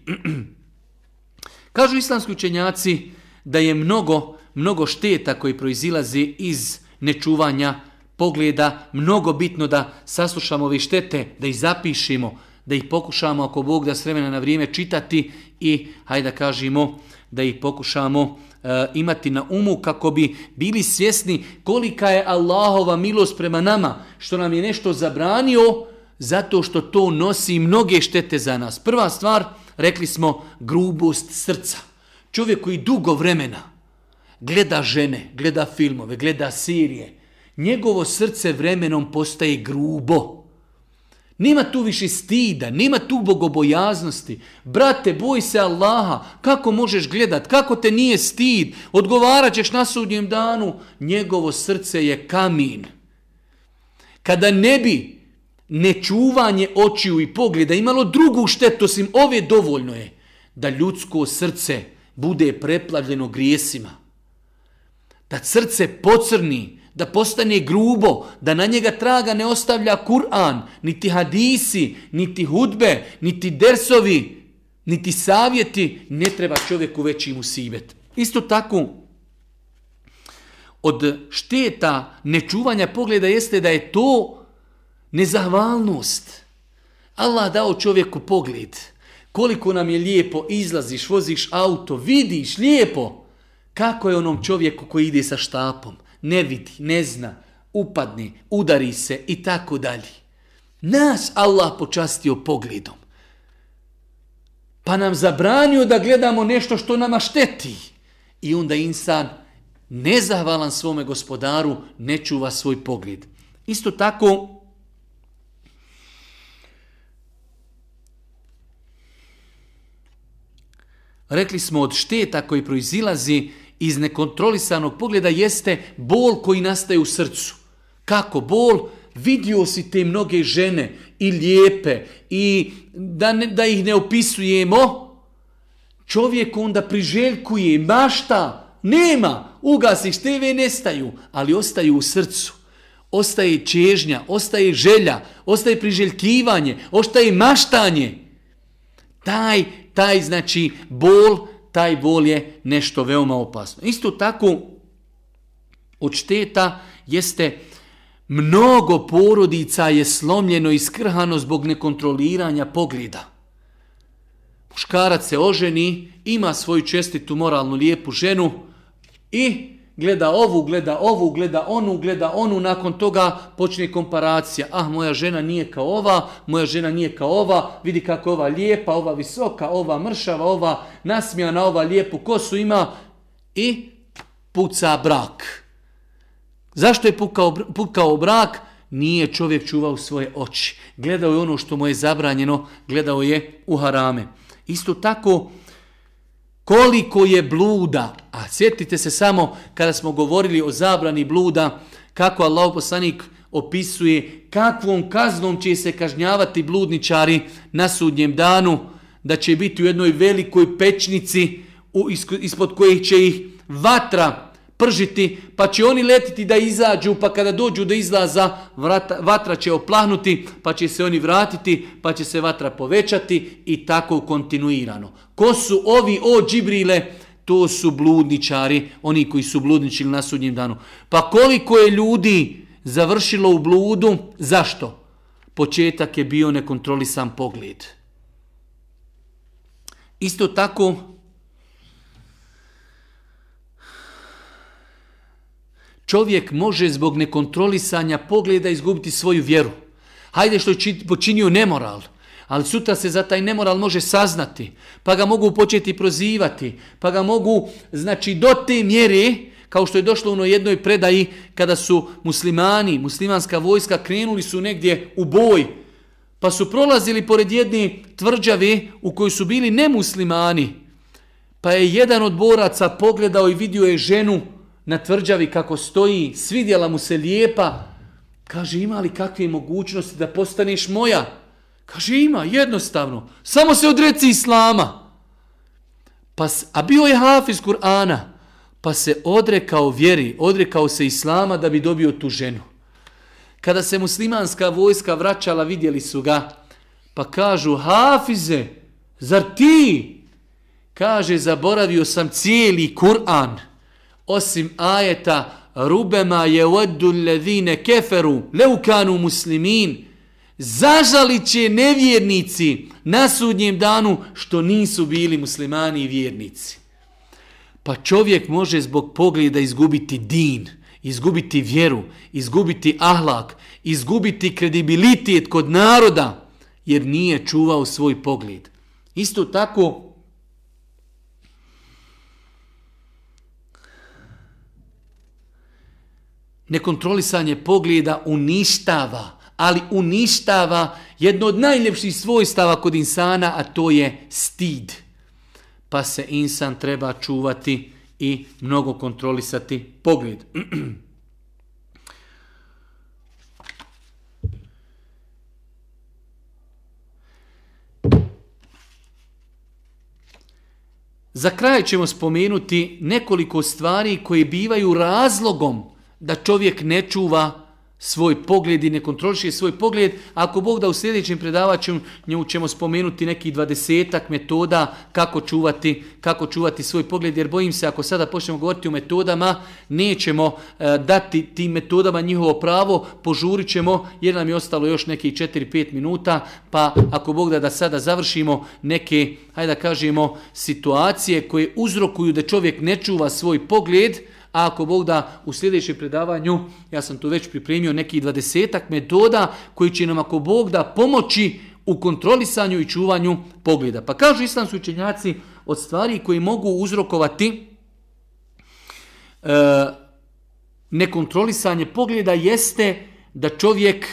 Kažu islamski učenjaci da je mnogo, mnogo šteta koji proizilazi iz nečuvanja pogleda, mnogo bitno da saslušamo ove štete, da ih zapišemo, da ih pokušamo ako Bog da s vremena na vrijeme čitati i hajde da kažemo da ih pokušamo uh, imati na umu kako bi bili svjesni kolika je Allahova milost prema nama, što nam je nešto zabranio zato što to nosi mnoge štete za nas. Prva stvar, rekli smo, grubost srca. Čovjek koji dugo vremena gleda žene, gleda filmove, gleda serije, njegovo srce vremenom postaje grubo. Nima tu više stida, nima tu bogobojaznosti. Brate, boj se Allaha, kako možeš gledat, kako te nije stid, odgovarat ćeš na sudnjem danu, njegovo srce je kamin. Kada ne bi nečuvanje očiju i pogleda imalo drugu štetu, osim ove dovoljno je da ljudsko srce bude preplavljeno grijesima. Da srce pocrni, da postane grubo, da na njega traga ne ostavlja Kur'an, niti hadisi, niti hudbe, niti dersovi, niti savjeti, ne treba čovjeku veći musibet. Isto tako, od šteta nečuvanja pogleda jeste da je to nezahvalnost. Allah dao čovjeku pogled. Koliko nam je lijepo, izlaziš, voziš auto, vidiš lijepo. Kako je onom čovjeku koji ide sa štapom? Ne vidi, ne zna, upadne, udari se i tako dalje. Nas Allah počastio pogledom. Pa nam zabranio da gledamo nešto što nama šteti. I onda insan nezahvalan svome gospodaru ne čuva svoj pogled. Isto tako rekli smo od šteta koji proizilazi iz nekontrolisanog pogleda jeste bol koji nastaje u srcu. Kako bol? Vidio si te mnoge žene i lijepe i da, ne, da ih ne opisujemo, čovjek onda priželjkuje, mašta, nema, ugasiš TV, nestaju, ali ostaju u srcu. Ostaje čežnja, ostaje želja, ostaje priželjkivanje, ostaje maštanje. Taj, taj znači bol taj bol je nešto veoma opasno. Isto tako, od šteta jeste mnogo porodica je slomljeno i skrhano zbog nekontroliranja pogleda. Muškarac se oženi, ima svoju čestitu moralnu lijepu ženu i gleda ovu, gleda ovu, gleda onu, gleda onu, nakon toga počne komparacija. Ah, moja žena nije kao ova, moja žena nije kao ova, vidi kako ova lijepa, ova visoka, ova mršava, ova nasmijana, ova lijepu kosu ima i puca brak. Zašto je pukao, pukao brak? Nije čovjek čuvao svoje oči. Gledao je ono što mu je zabranjeno, gledao je u harame. Isto tako, koliko je bluda, a sjetite se samo kada smo govorili o zabrani bluda, kako Allah poslanik opisuje kakvom kaznom će se kažnjavati bludničari na sudnjem danu, da će biti u jednoj velikoj pečnici ispod kojih će ih vatra pržiti, pa će oni letiti da izađu, pa kada dođu do izlaza, vrata, vatra će oplahnuti, pa će se oni vratiti, pa će se vatra povećati i tako kontinuirano. Ko su ovi, o Džibrile, to su bludničari, oni koji su bludničili na sudnjem danu. Pa koliko je ljudi završilo u bludu, zašto? Početak je bio nekontrolisan pogled. Isto tako, čovjek može zbog nekontrolisanja pogleda izgubiti svoju vjeru. Hajde što je počinio nemoral. Nemoral ali sutra se za taj nemoral može saznati, pa ga mogu početi prozivati, pa ga mogu, znači, do te mjere, kao što je došlo u jednoj predaji, kada su muslimani, muslimanska vojska krenuli su negdje u boj, pa su prolazili pored jedne tvrđave u kojoj su bili nemuslimani, pa je jedan od boraca pogledao i vidio je ženu na tvrđavi kako stoji, svidjela mu se lijepa, kaže ima li kakve mogućnosti da postaneš moja? Kaže ima, jednostavno, samo se odreci islama. Pa, a bio je hafiz Kur'ana, pa se odrekao vjeri, odrekao se islama da bi dobio tu ženu. Kada se muslimanska vojska vraćala, vidjeli su ga, pa kažu, hafize, zar ti? Kaže, zaboravio sam cijeli Kur'an, osim ajeta, rubema je waddu ledine keferu, leukanu muslimin, zažalit će nevjernici na sudnjem danu što nisu bili muslimani i vjernici. Pa čovjek može zbog pogleda izgubiti din, izgubiti vjeru, izgubiti ahlak, izgubiti kredibilitet kod naroda, jer nije čuvao svoj pogled. Isto tako, nekontrolisanje pogleda uništava, ali uništava jedno od najljepših svojstava kod insana, a to je stid. Pa se insan treba čuvati i mnogo kontrolisati pogled. Za kraj ćemo spomenuti nekoliko stvari koje bivaju razlogom da čovjek ne čuva svoj pogled i ne kontroliše svoj pogled. Ako Bog da u sljedećem predavaču nju ćemo spomenuti neki dvadesetak metoda kako čuvati, kako čuvati svoj pogled, jer bojim se ako sada počnemo govoriti o metodama, nećemo e, dati tim metodama njihovo pravo, požurit ćemo jer nam je ostalo još neki 4-5 minuta, pa ako Bog da da sada završimo neke, hajde da kažemo, situacije koje uzrokuju da čovjek ne čuva svoj pogled, A ako Bog da u sljedećem predavanju, ja sam tu već pripremio neki dvadesetak metoda koji će nam ako Bog da pomoći u kontrolisanju i čuvanju pogleda. Pa kažu islamski učenjaci od stvari koji mogu uzrokovati e, nekontrolisanje pogleda jeste da čovjek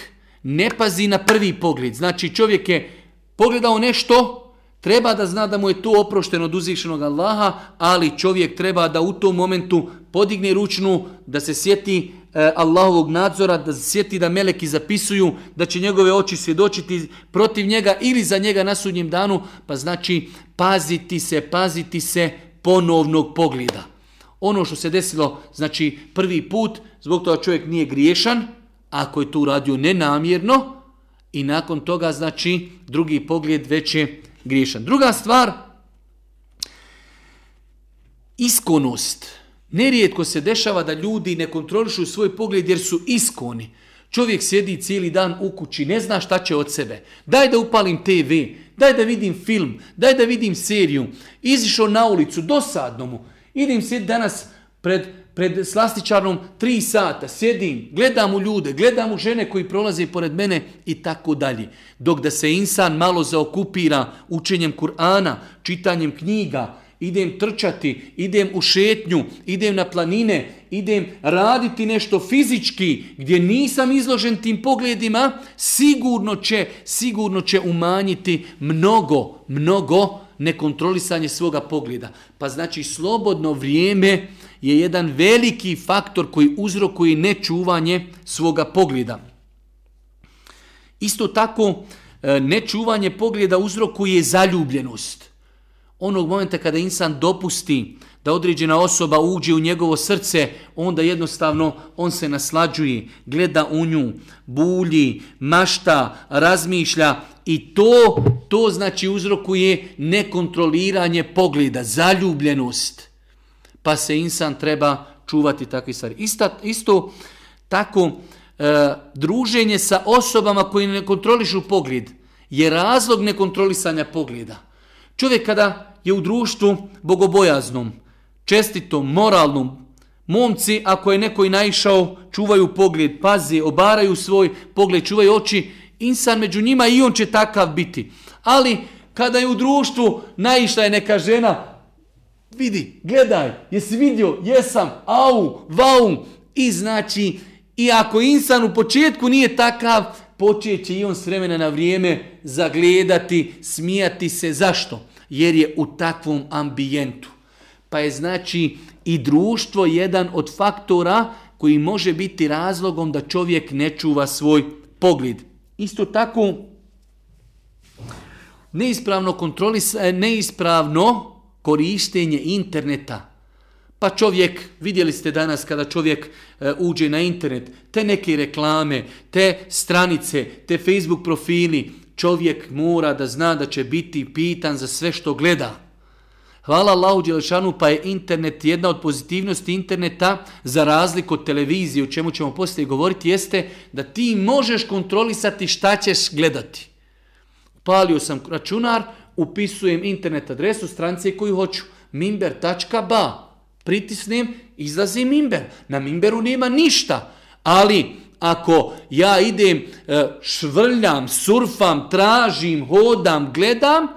ne pazi na prvi pogled. Znači čovjek je pogledao nešto, treba da zna da mu je to oprošteno od uzvišenog Allaha, ali čovjek treba da u tom momentu podigne ručnu, da se sjeti e, Allahovog nadzora, da se sjeti da meleki zapisuju, da će njegove oči svjedočiti protiv njega ili za njega na sudnjem danu, pa znači paziti se, paziti se ponovnog pogleda. Ono što se desilo, znači prvi put, zbog toga čovjek nije griješan, ako je to uradio nenamjerno, i nakon toga, znači, drugi pogled već je griješan. Druga stvar, iskonost. Nerijetko se dešava da ljudi ne kontrolišu svoj pogled jer su iskoni. Čovjek sjedi cijeli dan u kući, ne zna šta će od sebe. Daj da upalim TV, daj da vidim film, daj da vidim seriju. Izišao na ulicu, dosadno mu. Idem sjedi danas pred, pred slastičarnom tri sata, sjedim, gledam u ljude, gledam u žene koji prolaze pored mene i tako dalje. Dok da se insan malo zaokupira učenjem Kur'ana, čitanjem knjiga, idem trčati, idem u šetnju, idem na planine, idem raditi nešto fizički gdje nisam izložen tim pogledima, sigurno će, sigurno će umanjiti mnogo, mnogo nekontrolisanje svoga pogleda. Pa znači slobodno vrijeme je jedan veliki faktor koji uzrokuje nečuvanje svoga pogleda. Isto tako, e, nečuvanje pogleda uzrokuje zaljubljenost onog momenta kada insan dopusti da određena osoba uđe u njegovo srce, onda jednostavno on se naslađuje, gleda u nju, bulji, mašta, razmišlja i to, to znači uzrokuje nekontroliranje pogleda, zaljubljenost. Pa se insan treba čuvati takvi stvari. Isto, isto tako e, druženje sa osobama koji ne kontrolišu pogled je razlog nekontrolisanja pogleda. Čovjek kada je u društvu bogobojaznom, čestitom, moralnom, Momci, ako je neko i naišao, čuvaju pogled, pazi, obaraju svoj pogled, čuvaju oči, insan među njima i on će takav biti. Ali, kada je u društvu naišla je neka žena, vidi, gledaj, jesi vidio, jesam, au, vau, i znači, i ako insan u početku nije takav, počeće i on s vremena na vrijeme zagledati, smijati se. Zašto? Jer je u takvom ambijentu. Pa je znači i društvo jedan od faktora koji može biti razlogom da čovjek ne čuva svoj pogled. Isto tako, neispravno, kontrolis, neispravno korištenje interneta. Pa čovjek, vidjeli ste danas kada čovjek e, uđe na internet, te neke reklame, te stranice, te Facebook profili, čovjek mora da zna da će biti pitan za sve što gleda. Hvala Allahu Đelešanu, pa je internet jedna od pozitivnosti interneta za razliku od televizije, o čemu ćemo poslije govoriti, jeste da ti možeš kontrolisati šta ćeš gledati. Palio sam računar, upisujem internet adresu stranice koju hoću, mimber.ba. Pritisnem, izlazi mimber. Na mimberu nema ništa, ali ako ja idem, e, švrljam, surfam, tražim, hodam, gledam,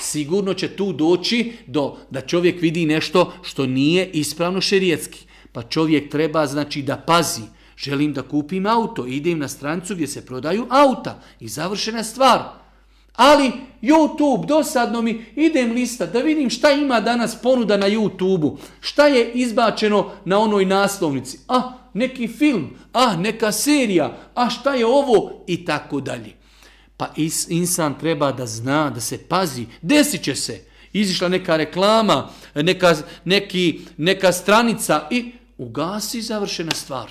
sigurno će tu doći do da čovjek vidi nešto što nije ispravno šerijetski. Pa čovjek treba znači da pazi. Želim da kupim auto, idem na strancu gdje se prodaju auta i završena stvar. Ali YouTube, dosadno mi, idem lista da vidim šta ima danas ponuda na YouTubeu, Šta je izbačeno na onoj naslovnici. Ah, neki film, ah, neka serija, ah, šta je ovo i tako dalje. Pa insan treba da zna, da se pazi. Desit će se. Izišla neka reklama, neka, neki, neka stranica i ugasi završena stvar.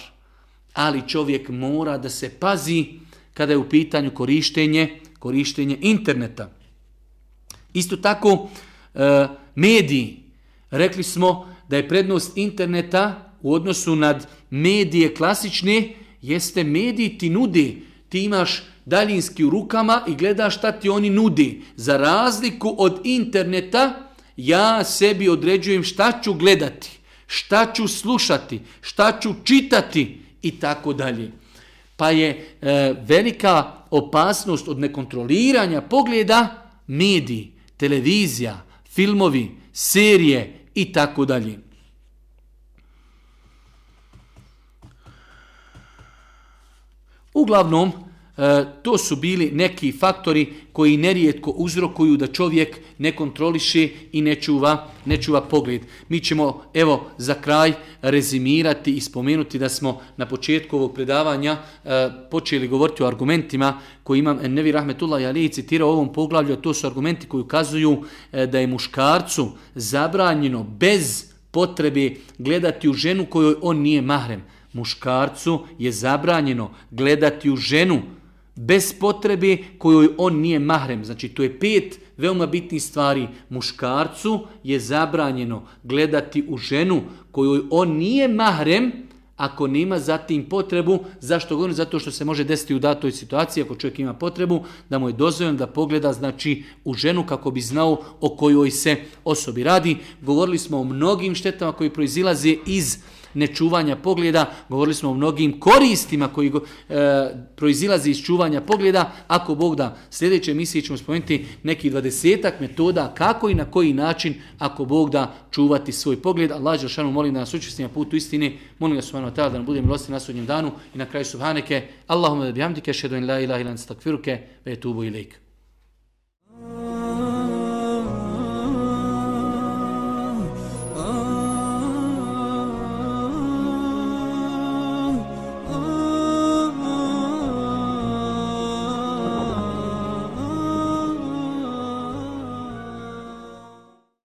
Ali čovjek mora da se pazi kada je u pitanju korištenje, korištenje interneta. Isto tako, e, mediji. Rekli smo da je prednost interneta u odnosu nad medije klasične, jeste mediji ti nudi. Ti imaš daljinski u rukama i gledaš šta ti oni nudi. Za razliku od interneta, ja sebi određujem šta ću gledati, šta ću slušati, šta ću čitati i tako dalje. Pa je e, velika opasnost od nekontroliranja pogleda mediji, televizija, filmovi, serije i tako dalje. Uglavnom, E, to su bili neki faktori koji nerijetko uzrokuju da čovjek ne kontroliše i ne čuva, ne čuva pogled. Mi ćemo evo za kraj rezimirati i spomenuti da smo na početku ovog predavanja e, počeli govoriti o argumentima koji imam Nevi Rahmetullah Ali citirao u ovom poglavlju, to su argumenti koji ukazuju e, da je muškarcu zabranjeno bez potrebe gledati u ženu kojoj on nije mahrem. Muškarcu je zabranjeno gledati u ženu bez potrebe kojoj on nije mahrem. Znači to je pet veoma bitnih stvari. Muškarcu je zabranjeno gledati u ženu kojoj on nije mahrem ako nema zatim potrebu. Zašto govorim? Zato što se može desiti u datoj situaciji ako čovjek ima potrebu da mu je dozvoljeno da pogleda znači u ženu kako bi znao o kojoj se osobi radi. Govorili smo o mnogim štetama koji proizilaze iz nečuvanja pogleda, govorili smo o mnogim koristima koji go, e, proizilazi iz čuvanja pogleda. Ako Bog da, sljedeće emisije ćemo spomenuti neki dvadesetak metoda kako i na koji način, ako Bog da, čuvati svoj pogled. Allah Đelšanu molim da nas učesti na putu istine, molim ga subhanahu wa ta'ala da nam bude milosti na sudnjem danu i na kraju subhaneke. Allahumma da bihamdike, šedu in la ilaha ilan stakfiruke, ve tubu ilaik.